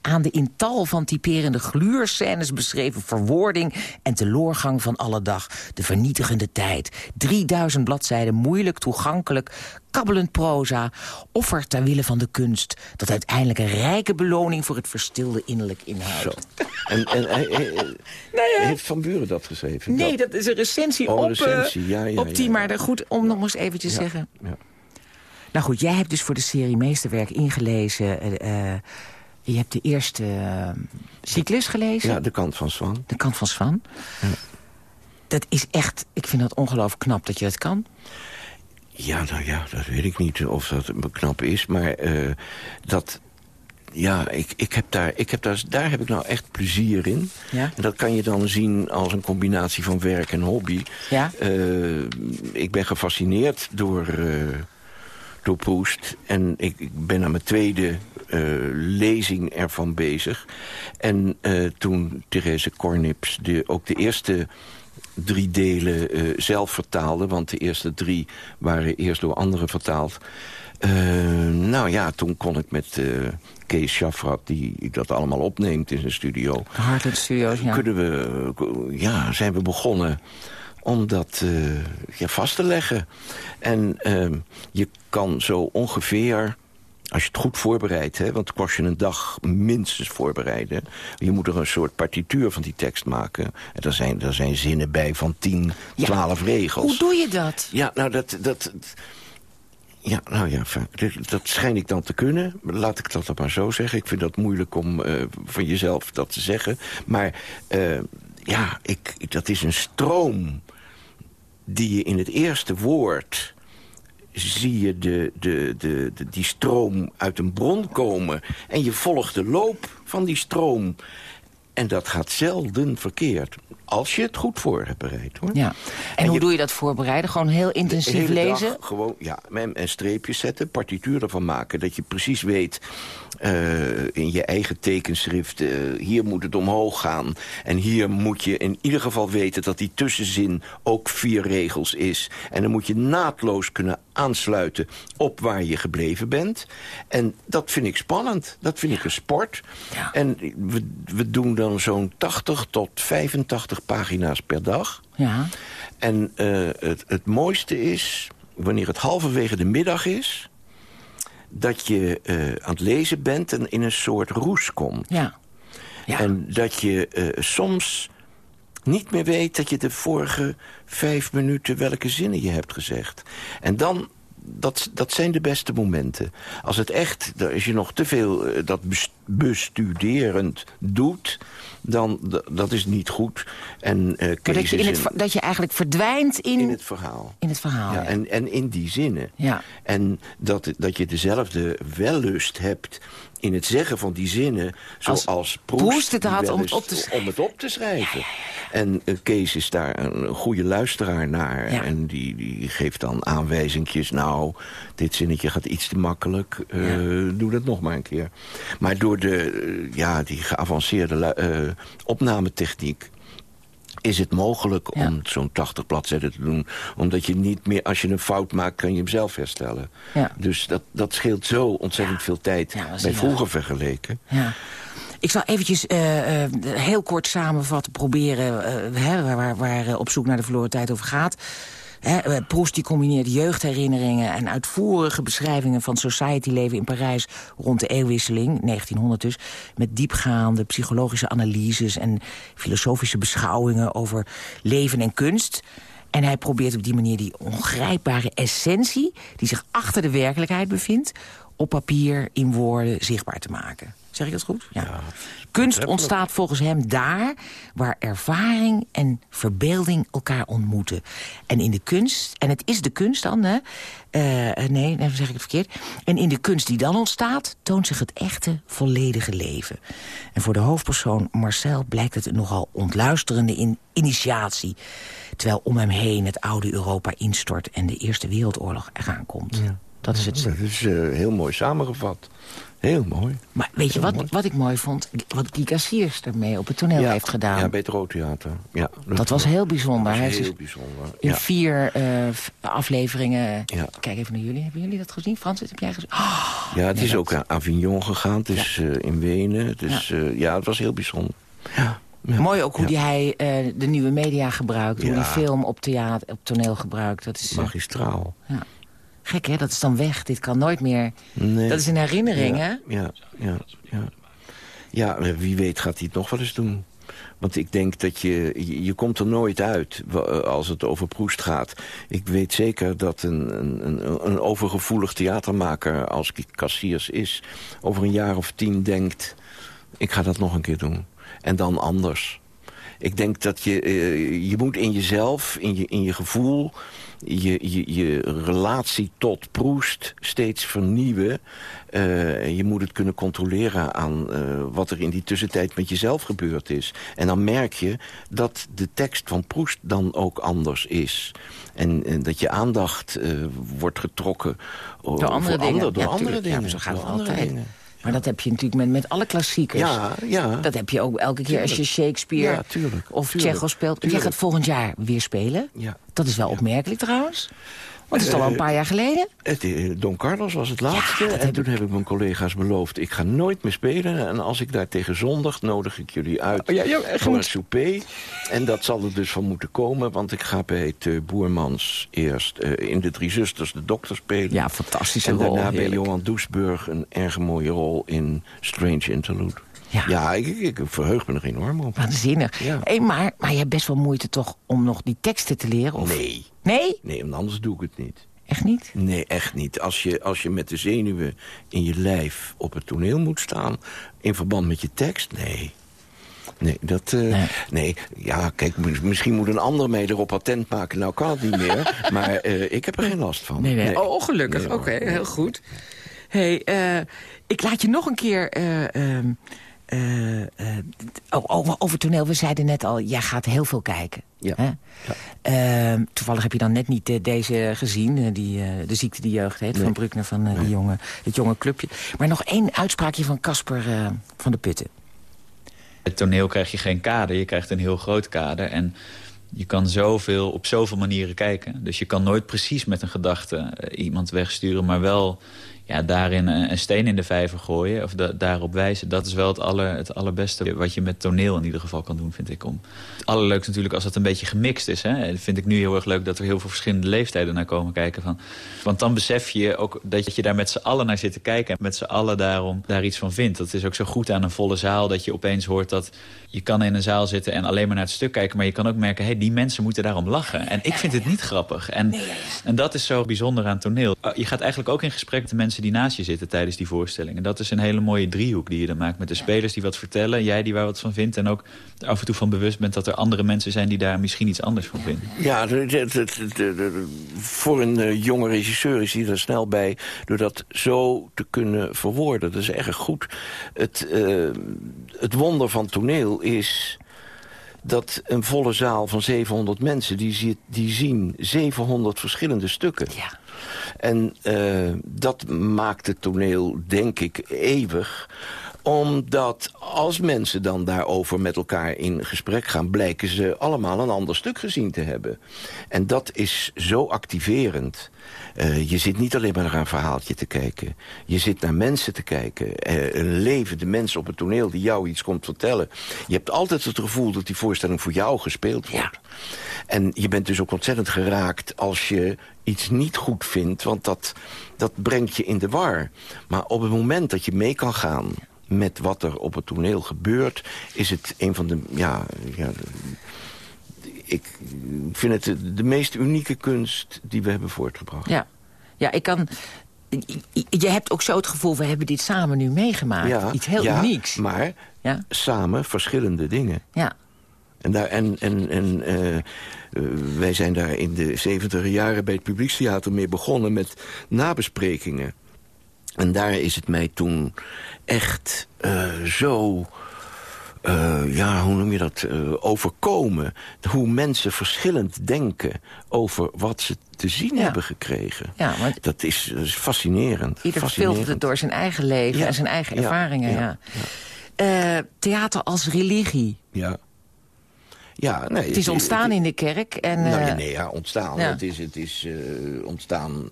aan de in tal van typerende gluurscènes beschreven verwoording en teloorgang van alle dag. De vernietigende tijd. 3000 bladzijden moeilijk toegankelijk, kabbelend proza. Offer ter wille van de kunst. Dat uiteindelijk een rijke beloning voor het verstilde innerlijk inhoudt. Zo. En, en hij- hij- Nou heeft Van Buren dat geschreven? Nee, dat is een recensie Oh, op, recensie, eh, ja, ja, op die, ja. maar goed, om nog eens eventjes te Ja, zeggen. ja. Nou goed, jij hebt dus voor de serie Meesterwerk ingelezen. eh, eh, je hebt de eerste eh, cyclus gelezen. Ja, de kant van Swan. De kant van Swan. Dat is echt, ik vind dat ongelooflijk knap dat je dat kan. Ja, nou ja, dat weet ik niet of dat knap is. Maar eh, dat... Ja, ik, ik heb daar, ik heb daar, daar heb ik nou echt plezier in. Ja. En dat kan je dan zien als een combinatie van werk en hobby. Ja. Eh, ik ben gefascineerd door, door Proest. En ik, ik ben aan mijn tweede eh, lezing ervan bezig. En eh, toen Therese Cornips de, ook de eerste drie delen eh, zelf vertaalde... want de eerste drie waren eerst door anderen vertaald... Nou ja, toen kon ik met Kees Schafrat, die dat allemaal opneemt in zijn studio... Heartland Studios, ja. Kunnen we, ja, zijn we begonnen om dat eh, ja, vast te leggen. En ehm, je kan zo ongeveer, als je het goed voorbereidt... Hè, want het kost je een dag minstens voorbereiden... je moet er een soort partituur van die tekst maken. En daar zijn, daar zijn zinnen bij van 10, 12 regels. Hoe doe je dat? Ja, nou, dat... dat ja, nou ja, dat schijn ik dan te kunnen. Laat ik dat dan maar zo zeggen. Ik vind dat moeilijk om eh, van jezelf dat te zeggen. Maar eh, ja, ik, dat is een stroom die je in het eerste woord zie je de, de, de, de, die stroom uit een bron komen. En je volgt de loop van die stroom. En dat gaat zelden verkeerd. Als je het goed voor hebt bereid, hoor. Ja. En, hoe doe je dat voorbereiden? Gewoon heel intensief lezen? Dag gewoon, ja, en, en streepjes zetten, partituur ervan maken. Dat je precies weet, eh, in je eigen tekenschrift... eh, hier moet het omhoog gaan. En hier moet je in ieder geval weten dat die tussenzin ook vier regels is. En dan moet je naadloos kunnen aansluiten op waar je gebleven bent. En dat vind ik spannend. Dat vind ik een sport. En we, we doen dan zo'n 80 tot 85 pagina's per dag. Ja. En eh, het, het mooiste is, wanneer het halverwege de middag is... dat je eh, aan het lezen bent en in een soort roes komt. Ja. En dat je eh, soms niet meer weet dat je de vorige vijf minuten... welke zinnen je hebt gezegd. En dan... Dat, dat zijn de beste momenten. Als het echt, als je nog te veel eh, dat bes- bestuderend doet... dan dat is niet goed. En, eh, Maar dat je, in het, dat je eigenlijk verdwijnt in, in het verhaal. in het verhaal. Ja, ja. en, en in die zinnen. Ja. En dat, dat je dezelfde wellust hebt in het zeggen van die zinnen... Als zoals Proest, Proest het had om het op te schrijven. Om het op te schrijven. En eh, Kees is daar een goede luisteraar naar. En die, die geeft dan aanwijzingjes. Nou, dit zinnetje gaat iets te makkelijk. Eh, Doe dat nog maar een keer. Maar door de, eh, ja, die geavanceerde opnametechniek is het mogelijk om zo'n 80 bladzijden te doen. Omdat je niet meer, als je een fout maakt, kan je hem zelf herstellen. Ja. Dus dat, dat scheelt zo ontzettend veel tijd bij vroeger vergeleken. Ja. Ik zal eventjes eh, eh, heel kort samenvatten, proberen... eh, hè, waar, waar, waar op zoek naar de verloren tijd over gaat. Hè, eh, Proust die combineert jeugdherinneringen en uitvoerige beschrijvingen... van society-leven in Parijs rond de eeuwwisseling, 1900 dus... met diepgaande psychologische analyses en filosofische beschouwingen... over leven en kunst... En hij probeert op die manier die ongrijpbare essentie... die zich achter de werkelijkheid bevindt... op papier, in woorden, zichtbaar te maken. Zeg ik dat goed? Ja. Kunst ontstaat volgens hem daar waar ervaring en verbeelding elkaar ontmoeten. En in de kunst, en het is de kunst dan, hè? Eh, nee, dan zeg ik het verkeerd. En in de kunst die dan ontstaat, toont zich het echte, volledige leven. En voor de hoofdpersoon Marcel blijkt het een nogal ontluisterende in initiatie. Terwijl om hem heen het oude Europa instort en de Eerste Wereldoorlog eraan komt. Dat is het. Dat is eh, heel mooi samengevat. Heel mooi. Maar weet je wat, wat ik mooi vond? Wat Guy Cassiers ermee op het toneel heeft gedaan. Ja, bij het Roodtheater. Ja, Dat was heel bijzonder. Dat Hij was heel dus bijzonder. In vier eh, afleveringen... Ja. Kijk even naar jullie. Hebben jullie dat gezien? Frans, heb jij gezien? Ja, het is ook naar Avignon gegaan. Het is eh, in Wenen. Dus ja. ja, het was heel bijzonder. Mooi ook hoe hij de nieuwe media gebruikt. Hoe die film op, theater, op toneel gebruikt. Dat is, Magistraal. ja. Gek hè, dat is dan weg. Dit kan nooit meer. Nee. Dat is een herinnering hè? Ja, ja, ja, ja. Ja, eh, wie weet gaat hij het nog wel eens doen. Want ik denk dat je, je, je komt er nooit uit eh, als het over Proest gaat. Ik weet zeker dat een, een, een, overgevoelig theatermaker als Cassiers is... over een jaar of tien denkt, ik ga dat nog een keer doen. En dan anders. Ik denk dat je, eh, je moet in jezelf, in je, in je gevoel... Je, je, je relatie tot Proest steeds vernieuwen. Eh, je moet het kunnen controleren aan eh, wat er in die tussentijd met jezelf gebeurd is. En dan merk je dat de tekst van Proest dan ook anders is. En, en dat je aandacht eh, wordt getrokken Door andere voor dingen. Door Ja, andere tuurlijk. Dingen. zo gaat het altijd. dingen. Maar dat heb je natuurlijk met, met alle klassiekers. Ja, ja. Dat heb je ook elke keer als je. Shakespeare Ja, tuurlijk, of tuurlijk, Tsjecho speelt. Jij tuurlijk. gaat volgend jaar weer spelen. Ja. Dat is wel opmerkelijk trouwens. Want het is al Eh, een paar jaar geleden. Het, eh, Don Carlos was het laatste. en toen heb ik mijn collega's beloofd... ik ga nooit meer spelen. En als ik daar tegen zondag, nodig ik jullie uit Oh, ja, voor een souper. En dat zal er dus van moeten komen. Want ik ga bij het eh, Boermans eerst eh, in de Drie Zusters de dokter spelen. Ja, fantastische En rol. daarna bij. Johan Doesburg een erg mooie rol in Strange Interlude. Ja. ik, ik, ik verheug me er enorm op. Waanzinnig. Ja. Hey, maar, maar je hebt best wel moeite toch om nog die teksten te leren? Of? Nee. Nee? Nee, want anders doe ik het niet. Echt niet? Nee, echt niet. Als je, als je met de zenuwen in je lijf op het toneel moet staan... in verband met je tekst, nee. Nee, dat... eh, nee. ja, kijk, mis- misschien moet een ander mij erop attent maken. Nou kan het niet meer, maar eh, ik heb er geen last van. Nee, nee. Oh, gelukkig. Nee, Oké, heel goed. hey, eh, ik laat je nog een keer... eh, ehm, eh, eh, oh, over, over toneel, we zeiden net al, jij gaat heel veel kijken. Ja. Hè? Ehm, toevallig heb je dan net niet eh, deze gezien, die, eh, de ziekte die jeugd heet... van Bruckner, van die jonge, het jonge clubje. Maar nog één uitspraakje van Casper eh, van de Putten. Het toneel krijg je geen kader, je krijgt een heel groot kader. En je kan zoveel, op zoveel manieren kijken. Dus je kan nooit precies met een gedachte iemand wegsturen... maar wel ja, daarin een, een steen in de vijver gooien of da- daarop wijzen. Dat is wel het, aller, het allerbeste wat je met toneel in ieder geval kan doen, vind ik. Om. Het allerleukste natuurlijk als het een beetje gemixt is. Hè. Dat vind ik nu heel erg leuk dat er heel veel verschillende leeftijden naar komen kijken. Van. Want dan besef je ook dat je daar met z'n allen naar zit te kijken... en met z'n allen daarom daar iets van vindt. Dat is ook zo goed aan een volle zaal dat je opeens hoort dat... je kan in een zaal zitten en alleen maar naar het stuk kijken... maar je kan ook merken, hey, die mensen moeten daarom lachen. En ik vind het niet grappig. En, en dat is zo bijzonder aan toneel. Uh, Je gaat eigenlijk ook in gesprek met de mensen die naast je zitten tijdens die voorstelling. En dat is een hele mooie driehoek die je dan maakt met de spelers die wat vertellen... jij die waar wat van vindt en ook af en toe van bewust bent... dat er andere mensen zijn die daar misschien iets anders van vinden. Ja, de- de- de- voor een eh, jonge regisseur is hij er snel bij... door dat zo te kunnen verwoorden. Dat is erg goed. Het, eh, het wonder van toneel is dat een volle zaal van 700 mensen... die, ziet, die zien 700 verschillende stukken. Ja. En eh, dat maakt het toneel, denk ik, eeuwig Omdat als mensen dan daarover met elkaar in gesprek gaan... blijken ze allemaal een ander stuk gezien te hebben. En dat is zo activerend. Uh, je zit niet alleen maar naar een verhaaltje te kijken. Je zit naar mensen te kijken. Uh, een levende mens op het toneel die jou iets komt vertellen. Je hebt altijd het gevoel dat die voorstelling voor jou gespeeld wordt. Ja. En je bent dus ook ontzettend geraakt als je iets niet goed vindt. Want dat, dat brengt je in de war. Maar op het moment dat je mee kan gaan met wat er op het toneel gebeurt... is het een van de... Ja, ja, ik vind het de, de meest unieke kunst die we hebben voortgebracht. Ja, ja ik kan... Je hebt ook zo het gevoel, we hebben dit samen nu meegemaakt. Ja, Iets heel ja, unieks. maar ja? samen verschillende dingen. Ja. En, daar, en, en, en uh, wij zijn daar in de 70 jaren bij het Publiekstheater mee begonnen met nabesprekingen. En daar is het mij toen echt uh, zo... Uh, ja, hoe noem je dat, uh, overkomen. Hoe mensen verschillend denken over wat ze te zien ja. hebben gekregen. Ja, want dat, is, dat is fascinerend. Ieder filtert het door zijn eigen leven ja. en zijn eigen ervaringen. Ja. Uh, theater als religie. Ja. Ja, nee, het is ontstaan het, in de kerk. En, nou, nee, nee, ja, ontstaan. Het is, het is ontstaan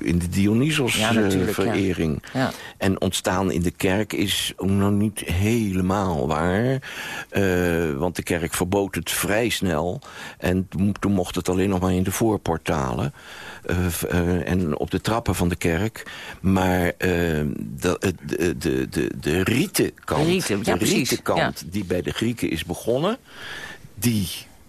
in de Dionysos-verering. Ja, ja. En ontstaan in de kerk is nog niet helemaal waar. Uh, want de kerk verbood het vrij snel. En toen mocht het alleen nog maar in de voorportalen. Uh, en op de trappen van de kerk. Maar de, de, de, de, de rietenkant, de rietenkant die bij de Grieken is begonnen... die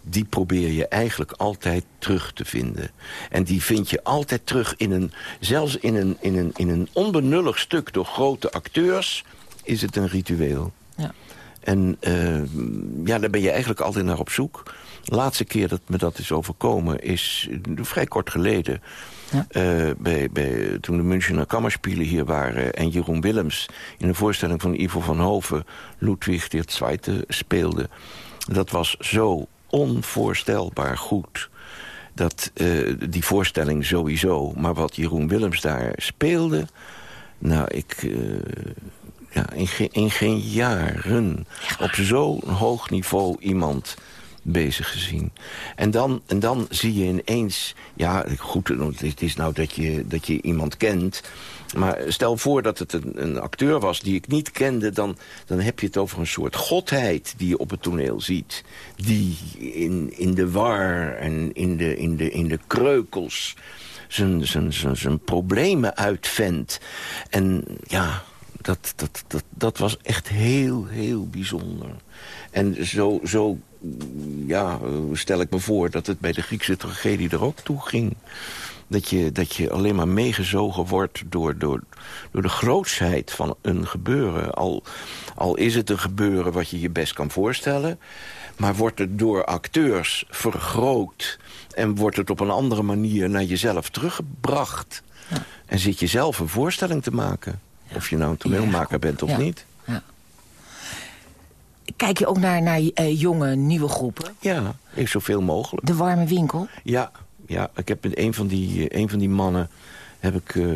die probeer je eigenlijk altijd terug te vinden. En die vind je altijd terug in een... zelfs in een, in een, in een onbenullig stuk door grote acteurs... is het een ritueel. Ja. En uh, ja, daar ben je eigenlijk altijd naar op zoek. De laatste keer dat me dat is overkomen is vrij kort geleden... Ja. Uh, bij, bij, toen de Münchener Kammerspielen hier waren... en Jeroen Willems in een voorstelling van Ivo van Hoven... Ludwig II speelde. Dat was zo onvoorstelbaar goed. Dat, uh, die voorstelling sowieso. Maar wat Jeroen Willems daar speelde... Nou, ik... Uh, ja, in, ge in geen jaren op zo'n hoog niveau iemand bezig gezien. En dan, en dan zie je ineens... Ja, goed, het is nou dat je, dat je iemand kent... Maar stel voor dat het een, een, acteur was die ik niet kende... Dan, dan heb je het over een soort godheid die je op het toneel ziet. Die in, in de war en in de, in de, in de kreukels zijn, zijn, zijn, zijn problemen uitvendt. En ja, dat, dat, dat, dat was echt heel, heel bijzonder. En zo, zo ja, stel ik me voor dat het bij de Griekse tragedie er ook toe ging. Dat je, dat je alleen maar meegezogen wordt door, door, door de grootsheid van een gebeuren. Al, al is het een gebeuren wat je je best kan voorstellen... maar wordt het door acteurs vergroot... en wordt het op een andere manier naar jezelf teruggebracht... Ja. en zit je zelf een voorstelling te maken... Of je nou een toneelmaker ja, bent of niet. Kijk je ook naar, naar uh, jonge, nieuwe groepen? Ja, ik zoveel mogelijk. De warme winkel? Ja, ja ik heb met een van die, een van die mannen heb ik, uh,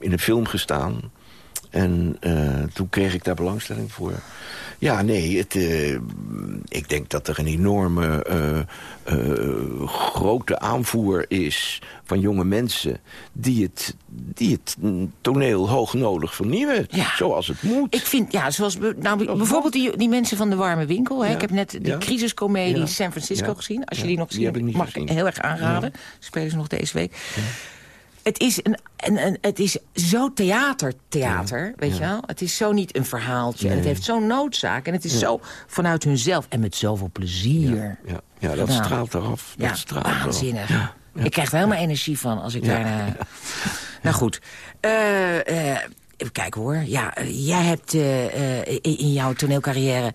in een film gestaan. En uh, toen kreeg ik daar belangstelling voor. Ja, nee, het, uh, ik denk dat er een enorme uh, uh, grote aanvoer is van jonge mensen... die het, die het toneel hoog nodig vernieuwen, ja. zoals het moet. Ik vind, ja, zoals, nou, bijvoorbeeld die, die mensen van de warme winkel. Hè? Ja. Ik heb net de ja. crisiscomedie San Francisco gezien. Als je die nog ziet, mag ik heel erg aanraden. Spelen ze nog deze week het is, een, een, een, het is zo theater, theater, ja, weet ja. je wel? Het is zo niet een verhaaltje. Nee. En het heeft zo'n noodzaak. En het is ja. zo vanuit hunzelf. En met zoveel plezier. Ja, ja. dat straalt eraf. Dat ja, straalt waanzinnig. Ik krijg er helemaal energie van als ik daar... Uh... Nou goed. Uh, uh, even kijken hoor. Ja, jij hebt in, in jouw toneelcarrière...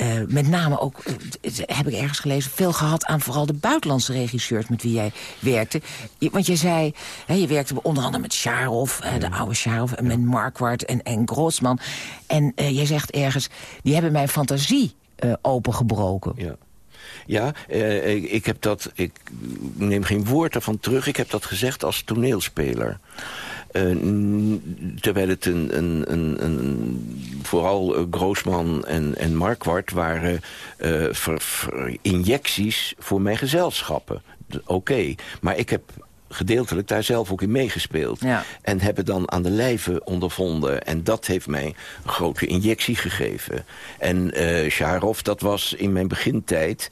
Uh, met name ook, uh, heb ik ergens gelezen... veel gehad aan vooral de buitenlandse regisseurs met wie jij werkte. Je, want je zei, hè, je werkte onder andere met Sharov, uh, de oude Sharov... en met Marquardt en, en Grossman. En jij zegt ergens, die hebben mijn fantasie opengebroken. Ja. Ja, ik, ik, heb dat, ik neem geen woord ervan terug. Ik heb dat gezegd als toneelspeler. Eh, terwijl het een, een, een, een vooral uh, Groosman en, en Markwart waren eh, ver- ver- injecties voor mijn gezelschappen. Oké, maar ik heb gedeeltelijk daar zelf ook in meegespeeld. Ja. En hebben dan aan de lijve ondervonden. En dat heeft mij een grote injectie gegeven. En eh Sharov, dat was in mijn begintijd.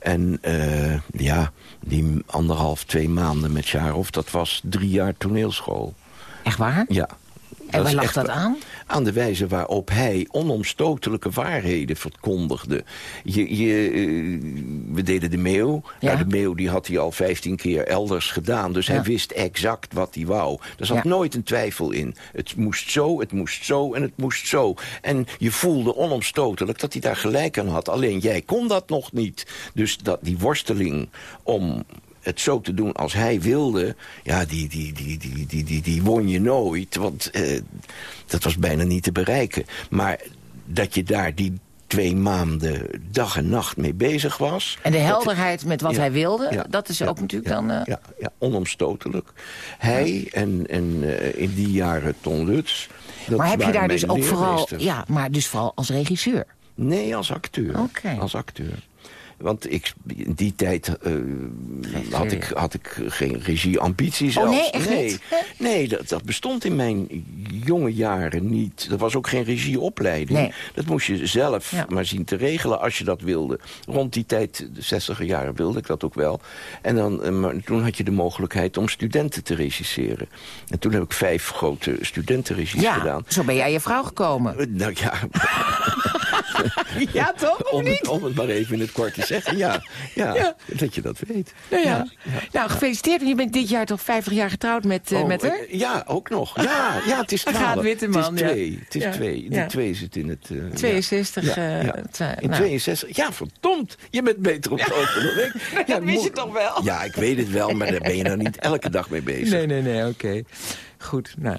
En eh, ja, die anderhalf, twee maanden met Sharov... dat was drie jaar toneelschool. Echt waar? Ja. En waar lag dat aan? Aan de wijze waarop hij onomstotelijke waarheden verkondigde. Je, je, eh, we deden de meeuw. Ja. Nou, de meeuw die had hij al 15 keer elders gedaan. Dus Ja. hij wist exact wat hij wou. Er zat Ja. nooit een twijfel in. Het moest zo, het moest zo en het moest zo. En je voelde onomstotelijk dat hij daar gelijk aan had. Alleen jij kon dat nog niet. Dus dat, die worsteling om het zo te doen als hij wilde... ja, die, die, die, die, die, die, die won je nooit. Want eh, dat was bijna niet te bereiken. Maar dat je daar die twee maanden dag en nacht mee bezig was... En de dat- helderheid met wat Ja, hij wilde, ja, dat is ja, ook natuurlijk dan... eh, Ja, ja, onomstotelijk. Hij en, en eh, in die jaren Ton Lutz... maar heb je daar dus ook vooral... Ja, maar dus vooral als regisseur. Nee, als acteur. Als acteur. Want ik, in die tijd eh, had, ik, had ik geen regieambitie zelfs. Oh, nee, echt nee, niet? nee dat, dat bestond in mijn jonge jaren niet. Er was ook geen regieopleiding. Nee. Dat moest je zelf Ja. maar zien te regelen als je dat wilde. Rond die tijd, de 60 jaren, wilde ik dat ook wel. En dan, eh, maar toen had je de mogelijkheid om studenten te regisseren. En toen heb ik vijf grote studentenregies Ja, gedaan. zo ben jij aan je vrouw gekomen. Eh, Nou ja, Ja, toch? om het, om het maar even in het kort te zeggen. Ja, ja, Ja. dat je dat weet. Nou, ja. nou, gefeliciteerd. want Je bent dit jaar toch 50 jaar getrouwd met, eh, Oh, met haar? eh, Ja, ook nog. Ja, ja het is Gaat twaalf. Witteman, Het is ja. twee. Het is Ja, twee. ja. De twee zit in het... 62, Ja, eh, ja. twa- In nou. 62. Ja, verdomd. Je bent beter op het oog dan ik. Ja, dat wist je toch wel? Ja, ik weet het wel, maar daar ben je nou niet elke dag mee bezig. Nee, nee, nee, oké. Goed, nou...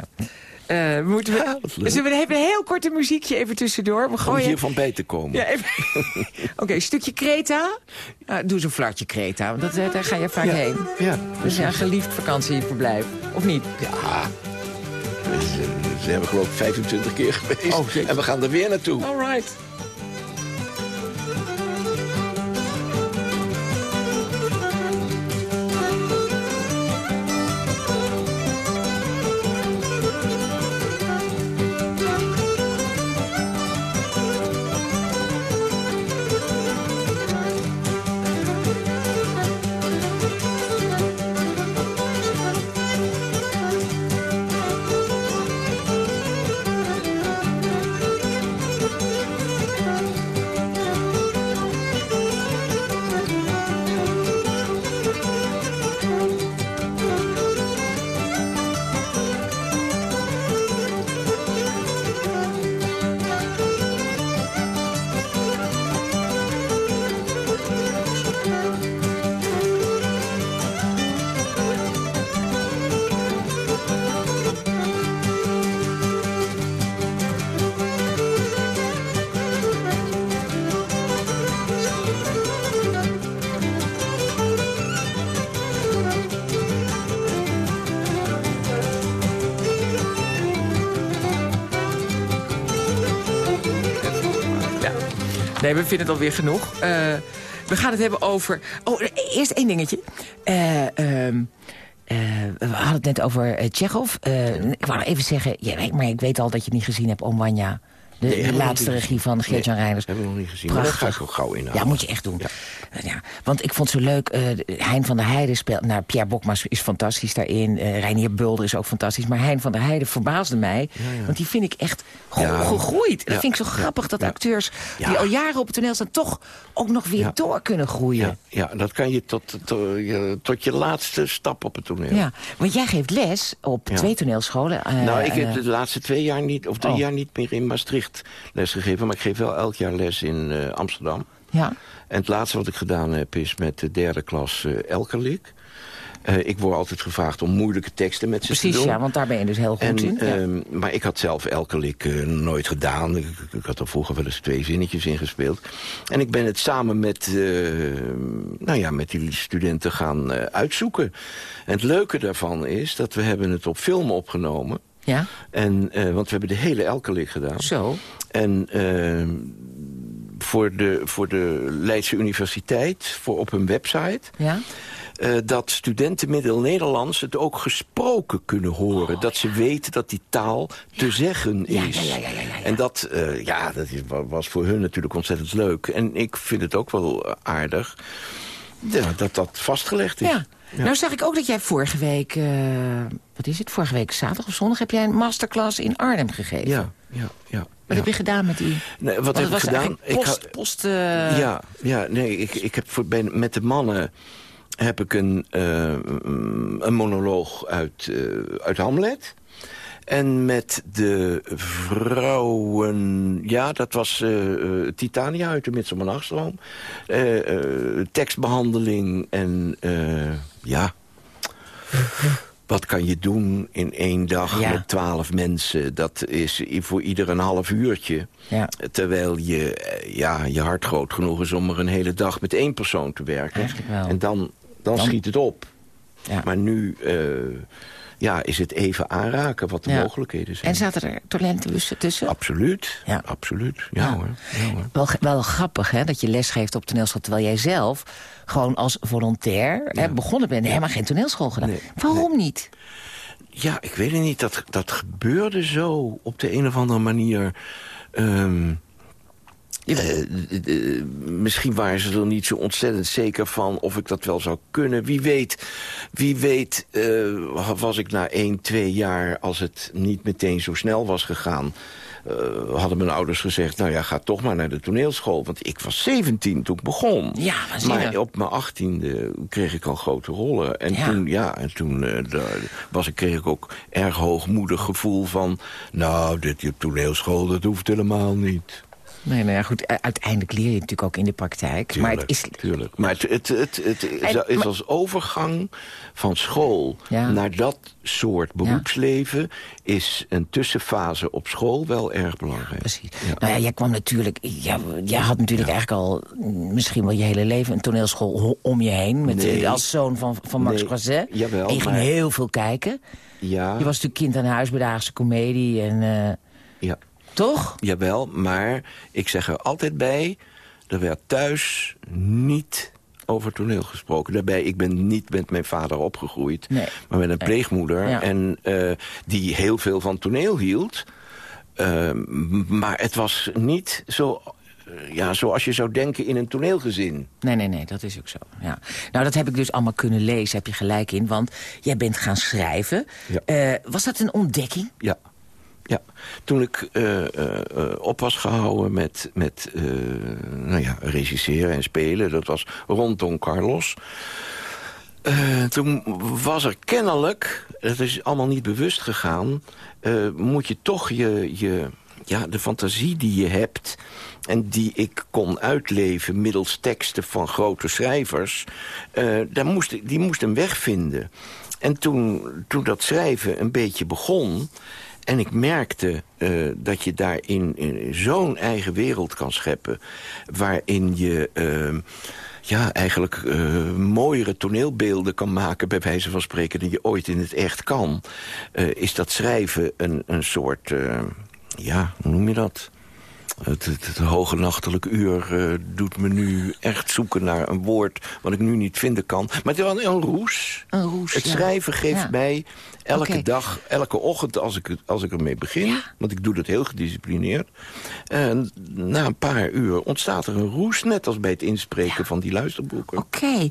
Eh, moeten we, zullen we even een heel korte muziekje even tussendoor? We Om gooien... hiervan bij te komen. Ja, even... Oké, een stukje Kreta. Doe eens een flartje Kreta, want dat, daar ga je vaak Ja, heen. ja, Dat is ja, een geliefd vakantieverblijf, of niet? Ja. Dus, Ze hebben geloof ik 25 keer geweest. Oh, en we gaan er weer naartoe. All right. Nee, we vinden het alweer genoeg. Eh, we gaan het hebben over... Oh, eerst één dingetje. Eh, ehm, eh, we hadden het net over uh, ik wou even zeggen... Ja, maar ik weet al dat je het niet gezien hebt, Omwanja. De, Nee, laatste regie van Geert-Jan Nee, Reiners. hebben we nog niet gezien. Maar dat ga ik ook gauw inhalen. Ja, moet je echt doen. Ja. Ja, want ik vond het zo leuk. eh, Hein van der Heijden speelt... Nou, Pierre Bokmas is fantastisch daarin. eh Reinier Bulder is ook fantastisch. Maar Hein van der Heijden verbaasde mij. Want die vind ik echt gegroeid. Dat vind ik zo grappig dat acteurs... Die al jaren op het toneel staan... toch ook nog weer door kunnen groeien. Ja, ja, dat kan je tot, tot, je tot je laatste stap op het toneel. Ja, want jij geeft les op twee toneelscholen. eh, nou, ik heb eh, de laatste twee jaar niet, of drie Oh. jaar niet meer in Maastricht lesgegeven. Maar ik geef wel elk jaar les in eh, Amsterdam. ja. En het laatste wat ik gedaan heb is met de derde klas eh Elkerlik. Eh, ik word altijd gevraagd om moeilijke teksten met ze te doen. Precies, ja, want daar ben je dus heel goed En, in. Ja. ehm, maar ik had zelf elke lik eh, nooit gedaan. Ik, ik had er vroeger wel eens twee zinnetjes in gespeeld. En ik ben het samen met, nou ja, met die studenten gaan uitzoeken. En het leuke daarvan is dat we hebben het op film opgenomen. Ja, En, eh, want we hebben de hele Elkelik gedaan. zo. En ehm, voor, de, voor de Leidse Universiteit, voor op hun website... Ja? eh, dat studenten Middel-Nederlands het ook gesproken kunnen horen. dat ze weten dat die taal te zeggen is. En dat, eh, ja, dat is, was voor hun natuurlijk ontzettend leuk. En ik vind het ook wel aardig ja, dat dat vastgelegd is. Ja. Nou zag ik ook dat jij vorige week, eh, wat is het, vorige week zaterdag of zondag... heb jij een masterclass in Arnhem gegeven. ja, ja. ja, Wat ja. heb je gedaan met die... Nee, wat Want heb ik gedaan? Post, post, eh, Ja, ja nee, ik, ik heb voor, met de mannen heb ik een, eh, een monoloog uit, uit Hamlet. En met de vrouwen, ja, dat was eh, Titania uit de Midsomernachtstroom. Eh eh, tekstbehandeling en eh, ja... Wat kan je doen in één dag Ja. met twaalf mensen? Dat is voor ieder een half uurtje. Ja. Terwijl je, ja, je hart groot genoeg is om er een hele dag met één persoon te werken. En dan, dan, Dan- schiet het op. Ja. Maar nu ja, is het even aanraken wat de Ja. mogelijkheden zijn. En zaten er talentenbussen tussen? Absoluut, Ja. absoluut. Ja, Ja. hoor. Ja, hoor. Wel, wel grappig hè, dat je lesgeeft op toneelschool... terwijl jij zelf gewoon als volontair hè, begonnen bent... helemaal geen toneelschool gedaan. Nee, Waarom niet? Ja, ik weet het niet. Dat, dat gebeurde zo op de een of andere manier. Ehm, eh, misschien waren ze er niet zo ontzettend zeker van of ik dat wel zou kunnen. Wie weet, wie weet was ik na één, twee jaar, als het niet meteen zo snel was gegaan... hadden mijn ouders gezegd, nou ja, ga toch maar naar de toneelschool. Want ik was 17 toen ik begon. Ja, maar op mijn achttiende kreeg ik al grote rollen. En Ja. toen, ja, en toen was ik, kreeg ik ook erg hoogmoedig gevoel van... nou, dit je toneelschool, dat hoeft helemaal niet. Nee, nou ja, goed. Uiteindelijk leer je natuurlijk ook in de praktijk. maar het is... Tuurlijk. Maar het, het, het, het is, En- is maar- als overgang van school Ja. naar dat soort beroepsleven... is een tussenfase op school wel erg belangrijk. Precies. Nou ja, jij kwam natuurlijk... Ja, jij had natuurlijk eigenlijk al misschien wel je hele leven... een toneelschool ho- om je heen. Met, Nee. Als zoon van, van Max Nee, Croiset. jawel, En je ging maar- heel veel kijken. Ja, Je was natuurlijk kind aan huis bij de Haagse Comedie. En, eh, ja. Toch? Jawel, maar ik zeg er altijd bij... er werd thuis niet over toneel gesproken. Daarbij, ik ben niet met mijn vader opgegroeid... Nee. maar met een pleegmoeder. Ja. En eh, die heel veel van toneel hield. Eh, maar het was niet zo... eh, Ja, zoals je zou denken in een toneelgezin. Nee, nee, nee, dat is ook zo. Ja. Nou, dat heb ik dus allemaal kunnen lezen, heb je gelijk in. Want jij bent gaan schrijven. Ja. Was dat een ontdekking? Ja. Ja, toen ik eh, eh, op was gehouden met, met eh, nou ja, regisseren en spelen... dat was rond Don Carlos... Toen was er kennelijk, dat is allemaal niet bewust gegaan... moet je toch je, je, ja, de fantasie die je hebt... en die ik kon uitleven middels teksten van grote schrijvers... daar moest, die moest een weg vinden. En toen, toen dat schrijven een beetje begon... en ik merkte eh, dat je daarin in zo'n eigen wereld kan scheppen... waarin je... eh, ja, eigenlijk eh, mooiere toneelbeelden kan maken... bij wijze van spreken, dan je ooit in het echt kan... eh, is dat schrijven een, een soort... ja, hoe noem je dat? Het, het, het hoge nachtelijk uur doet me nu echt zoeken naar een woord... wat ik nu niet vinden kan. Maar het is wel een roes. Een roes, Het ja. schrijven geeft Ja. mij elke dag, elke ochtend als ik, als ik ermee begin... want ik doe dat heel gedisciplineerd... en na een paar uur ontstaat er een roes... net als bij het inspreken van die luisterboeken. Oké.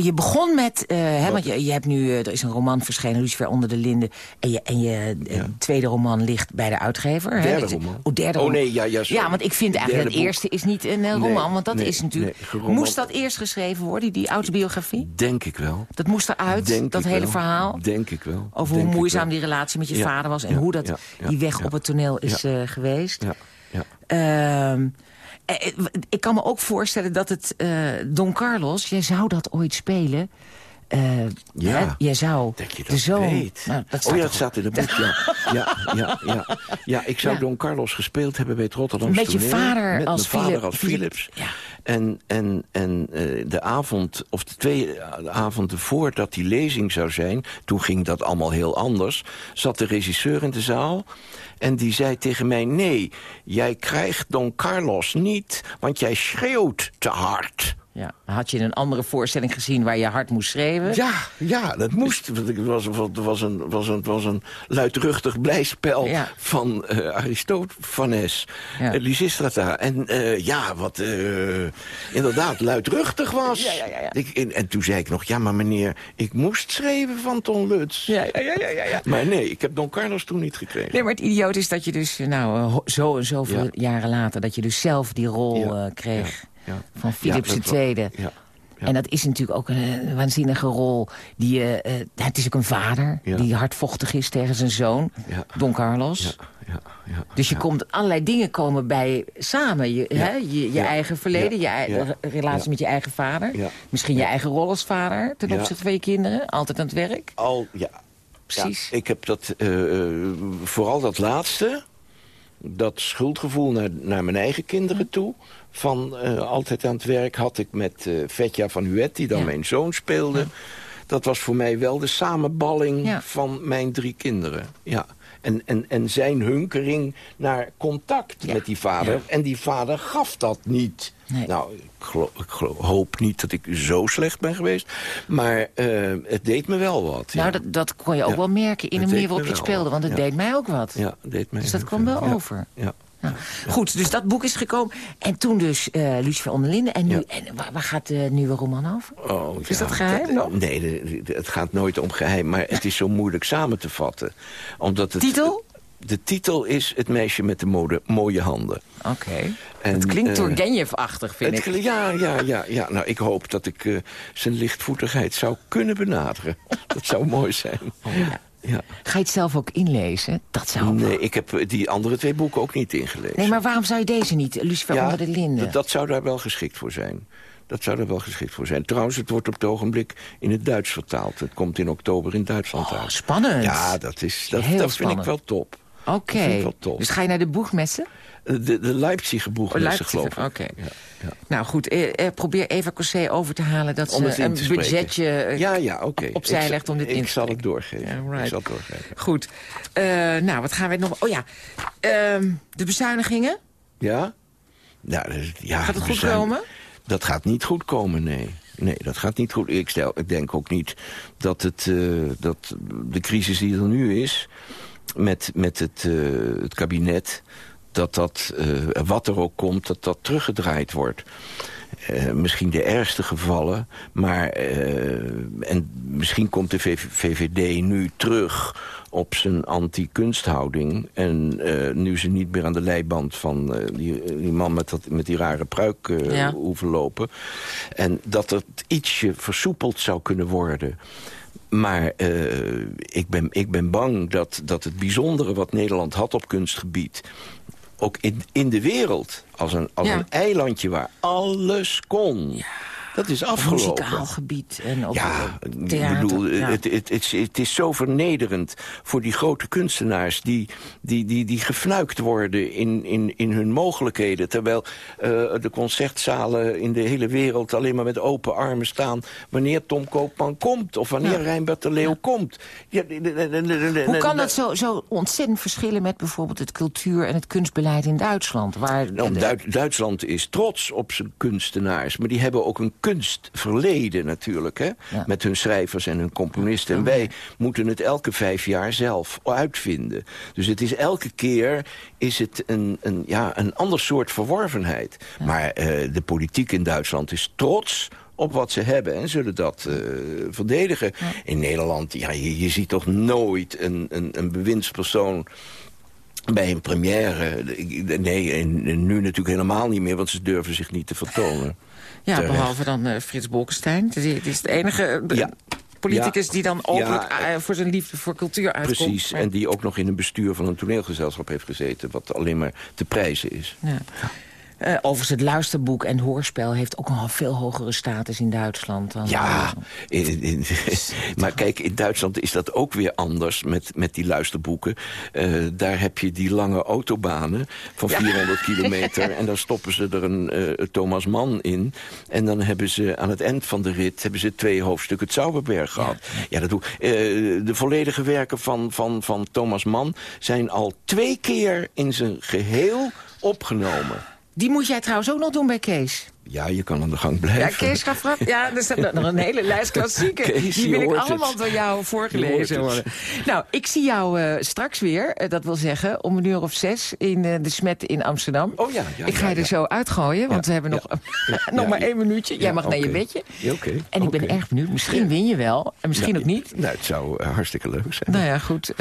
Je begon met... eh, hè, want je, je hebt nu... eh, er is een roman verschenen, Lucifer onder de linden. En je, en je eh, Ja. tweede roman ligt bij de uitgever. hè? Derde Dus- roman. Oh, derde Oh, roman. nee, ja, ja, sorry. Ja, want ik vind eigenlijk Derde het eerste is niet een roman. Nee, want dat nee, is natuurlijk... nee, moest dat eerst geschreven worden, die autobiografie? Denk ik wel. Dat moest eruit, Denk dat hele wel. verhaal? Denk ik wel. Over Denk hoe moeizaam die relatie met je vader was... en hoe dat, die weg op het toneel is eh, geweest. Ja, ja. Ehm, eh, eh, ik kan me ook voorstellen dat het... Don Carlos, jij zou dat ooit spelen... eh, Ja. hè, jij zou Dat je de dat zoon... weet. Nou, dat oh ja, dat staat in het boek, ja. Ja, ja, ja. ja ik zou Ja. Don Carlos gespeeld hebben bij het Rotterdamse Met je toneel. vader Met als vader Philip- als Philip- Philips. Ja. En, en, en eh, de avond, of de twee avonden voordat die lezing zou zijn... toen ging dat allemaal heel anders... zat de regisseur in de zaal... En die zei tegen mij, nee, jij krijgt Don Carlos niet... want jij schreeuwt te hard. Ja. Had je een andere voorstelling gezien waar je hard moest schreeuwen? Ja, ja, dat moest. Want Het was, was, een, was, een, was een luidruchtig blijspel Ja. van eh Aristophanes, Ja. ja. Lysistrata. En eh, ja, wat eh, inderdaad luidruchtig was. Ja, ja. Ik, en, en toen zei ik nog, ja, maar meneer, ik moest schreeuwen van Ton Lutz. Ja, ja, ja, ja. Maar nee, ik heb Don Carlos toen niet gekregen. Nee, maar het idioot is dat je dus, eh, nou, eh, zo en zoveel Ja. jaren later... dat je dus zelf die rol eh, kreeg. Van Philips II. Ja. En dat is natuurlijk ook een, waanzinnige rol. Die, eh, eh, het is ook een vader Ja. die hardvochtig is tegen zijn zoon, Ja. Don Carlos. Ja, ja, ja. Dus je komt, allerlei dingen komen bij samen. Je, hè, je, eigen verleden, je relatie met je eigen vader. Misschien je eigen rol als vader ten opzichte van je kinderen. Altijd aan het werk. Al, ja. Precies. Ik heb dat, eh, vooral dat laatste, dat schuldgevoel naar, naar mijn eigen kinderen toe... van eh, altijd aan het werk had ik met eh Vetja van Huet, die dan Ja. mijn zoon speelde. Dat was voor mij wel de samenballing Ja. van mijn drie kinderen. Ja. En, en, en zijn hunkering naar contact met die vader. En die vader gaf dat niet. Nee. Nou, ik, geloof, ik geloof- hoop niet dat ik zo slecht ben geweest. Maar eh, het deed me wel wat. ja. Nou, dat, dat kon je ook Ja. wel merken in de manier waarop je het speelde. Want het Ja. deed mij ook wat. Ja, deed mij Dus dat kwam wel over. Ja. Nou, Goed, dus dat boek is gekomen. En toen dus eh Lucifer Onderlinden. En, nu, Ja. en waar, waar gaat de nieuwe roman over? Oh, Is ja, dat geheim? Nee, het gaat nooit om geheim. Maar het is zo moeilijk samen te vatten. Omdat het, Titel? De titel is Het meisje met de mode, mooie handen. Oké. Het klinkt eh, Turgenev-achtig, vind Het, ik. ja, ja, ja, ja. Nou, ik hoop dat ik eh, zijn lichtvoetigheid zou kunnen benaderen. dat zou mooi zijn. Oh, ja. Ja. Ga je het zelf ook inlezen? Dat zou... Nee, ik heb eh, die andere twee boeken ook niet ingelezen. Nee, maar waarom zou je deze niet? Lucifer onder de linden. Dat, zou daar wel geschikt voor zijn. Dat zou daar wel geschikt voor zijn. Trouwens, het wordt op het ogenblik in het Duits vertaald. Het komt in oktober in Duitsland Oh, uit. spannend. Ja, dat, is, dat, Heel dat vind ik wel top. Oké. Ik. Dus ga je naar de boegmessen? De, de Leipziger boegmessen, geloof ik. oké. Ja, ja. Nou goed, eh, eh, probeer Eva Cossé over te halen... dat Om ze een budgetje eh, Ja, ja, opzij Ik- legt om dit ik in te zal het doorgeven. Right. Ik zal het doorgeven. Goed. Eh, nou, wat gaan we nog... Oh ja, Ehm, de bezuinigingen. Ja? Ja, ja Gaat het goed komen? Dat gaat niet goed komen, nee. Nee, dat gaat niet goed. Ik, stel, ik denk ook niet dat, het, eh, dat de crisis die er nu is... met, met het, eh, het kabinet, dat dat, eh, wat er ook komt, dat dat teruggedraaid wordt. Eh, misschien de ergste gevallen, maar en misschien komt de VV VVD nu terug op zijn anti-kunsthouding. En nu ze niet meer aan de leiband van die, die man met, dat, met die rare pruik Ja. hoeven lopen. En dat het ietsje versoepeld zou kunnen worden. Maar eh, ik, ben, ik ben bang dat, dat het bijzondere wat Nederland had op kunstgebied... ook in, in de wereld, als een, als Ja. een eilandje waar alles kon... Dat is Op afgelopen. muzikaal gebied en op Ja, ik theater. bedoel, ja. het, het, het, is- het is zo vernederend voor die grote kunstenaars... die, die, die, die gefnuikt worden in, in, in hun mogelijkheden... terwijl eh, de concertzalen in de hele wereld alleen maar met open armen staan... wanneer Tom Koopman komt of wanneer Ja. Rijnbert de Leeuw komt. Ja, Hoe kan dat zo, zo ontzettend verschillen met bijvoorbeeld het cultuur- en het kunstbeleid in Duitsland? Waar Nou, de- Duitsland is trots op zijn kunstenaars. Maar die hebben ook een kunstverleden natuurlijk. Hè? Ja. Met hun schrijvers en hun componisten. En wij moeten het elke vijf jaar zelf uitvinden. Dus het is elke keer is het een, een, ja, een ander soort verworvenheid. Maar eh, de politiek in Duitsland is trots op wat ze hebben en zullen dat eh, verdedigen. In Nederland, ja, je, je ziet toch nooit een, een, een bewindspersoon bij een première. Nee, en nu natuurlijk helemaal niet meer, want ze durven zich niet te vertonen. Ja, terecht. behalve dan eh, Frits Bolkestein. Het is, de enige eh, Ja. politicus Ja. die dan openlijk Ja. eh, voor zijn liefde voor cultuur uitkomt. Precies, Maar- en die ook nog in een bestuur van een toneelgezelschap heeft gezeten... wat alleen maar te prijzen is. Ja. Eh, overigens, het luisterboek en hoorspel heeft ook nogal veel hogere status in Duitsland. Dan, Ja, in- in- maar kijk, in Duitsland is dat ook weer anders met, met die luisterboeken. Eh, daar heb je die lange autobanen van 400 kilometer... en dan stoppen ze er een eh, Thomas Mann in. En dan hebben ze aan het eind van de rit hebben ze twee hoofdstukken het Zauberberg gehad. Ja, dat doe, de volledige werken van, van, van Thomas Mann zijn al twee keer in zijn geheel opgenomen. Die moet jij trouwens ook nog doen bij Kees. Ja, je kan aan de gang Ja, blijven. Kees gaf grap. Ja, er staat nog een hele lijst klassieken. Kees, Die wil ik allemaal het. door jou voorgelezen horen. Nou, ik zie jou eh, straks weer. eh, dat wil zeggen, om een uur of zes in eh, de Smet in Amsterdam. Oh ja, ja, ik ga ja, je er ja. zo uitgooien, want we hebben nog, nog ja, maar ja. één minuutje. Jij Ja, mag naar je bedje. Ja, oké. En ik ben erg benieuwd. Misschien win je wel. En misschien Ja, ook niet. Nou, het zou hartstikke leuk zijn. Nou ja, goed.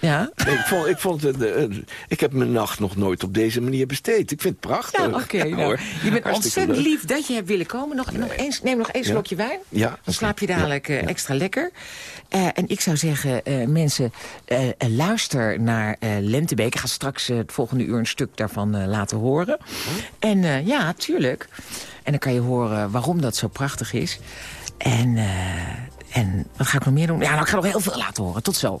Ja. ja. Ik, vond, ik, vond het, eh, eh, ik heb mijn nacht nog nooit op deze manier besteed. Ik vind het prachtig. Ja, oké. nou, hoor. je bent ontzettend leuk. lief dat je hebt willen komen. Nog, nog eens, neem nog één Ja. slokje wijn. Ja, Dan slaap je Ja. dadelijk eh, Ja. extra lekker. En ik zou zeggen, mensen, luister naar Lentebeek. Ik ga straks het volgende uur een stuk daarvan laten horen. En eh, ja, tuurlijk. En dan kan je horen waarom dat zo prachtig is. En, en wat ga ik nog meer doen? Ja, nou, ik ga nog heel veel laten horen. Tot zo.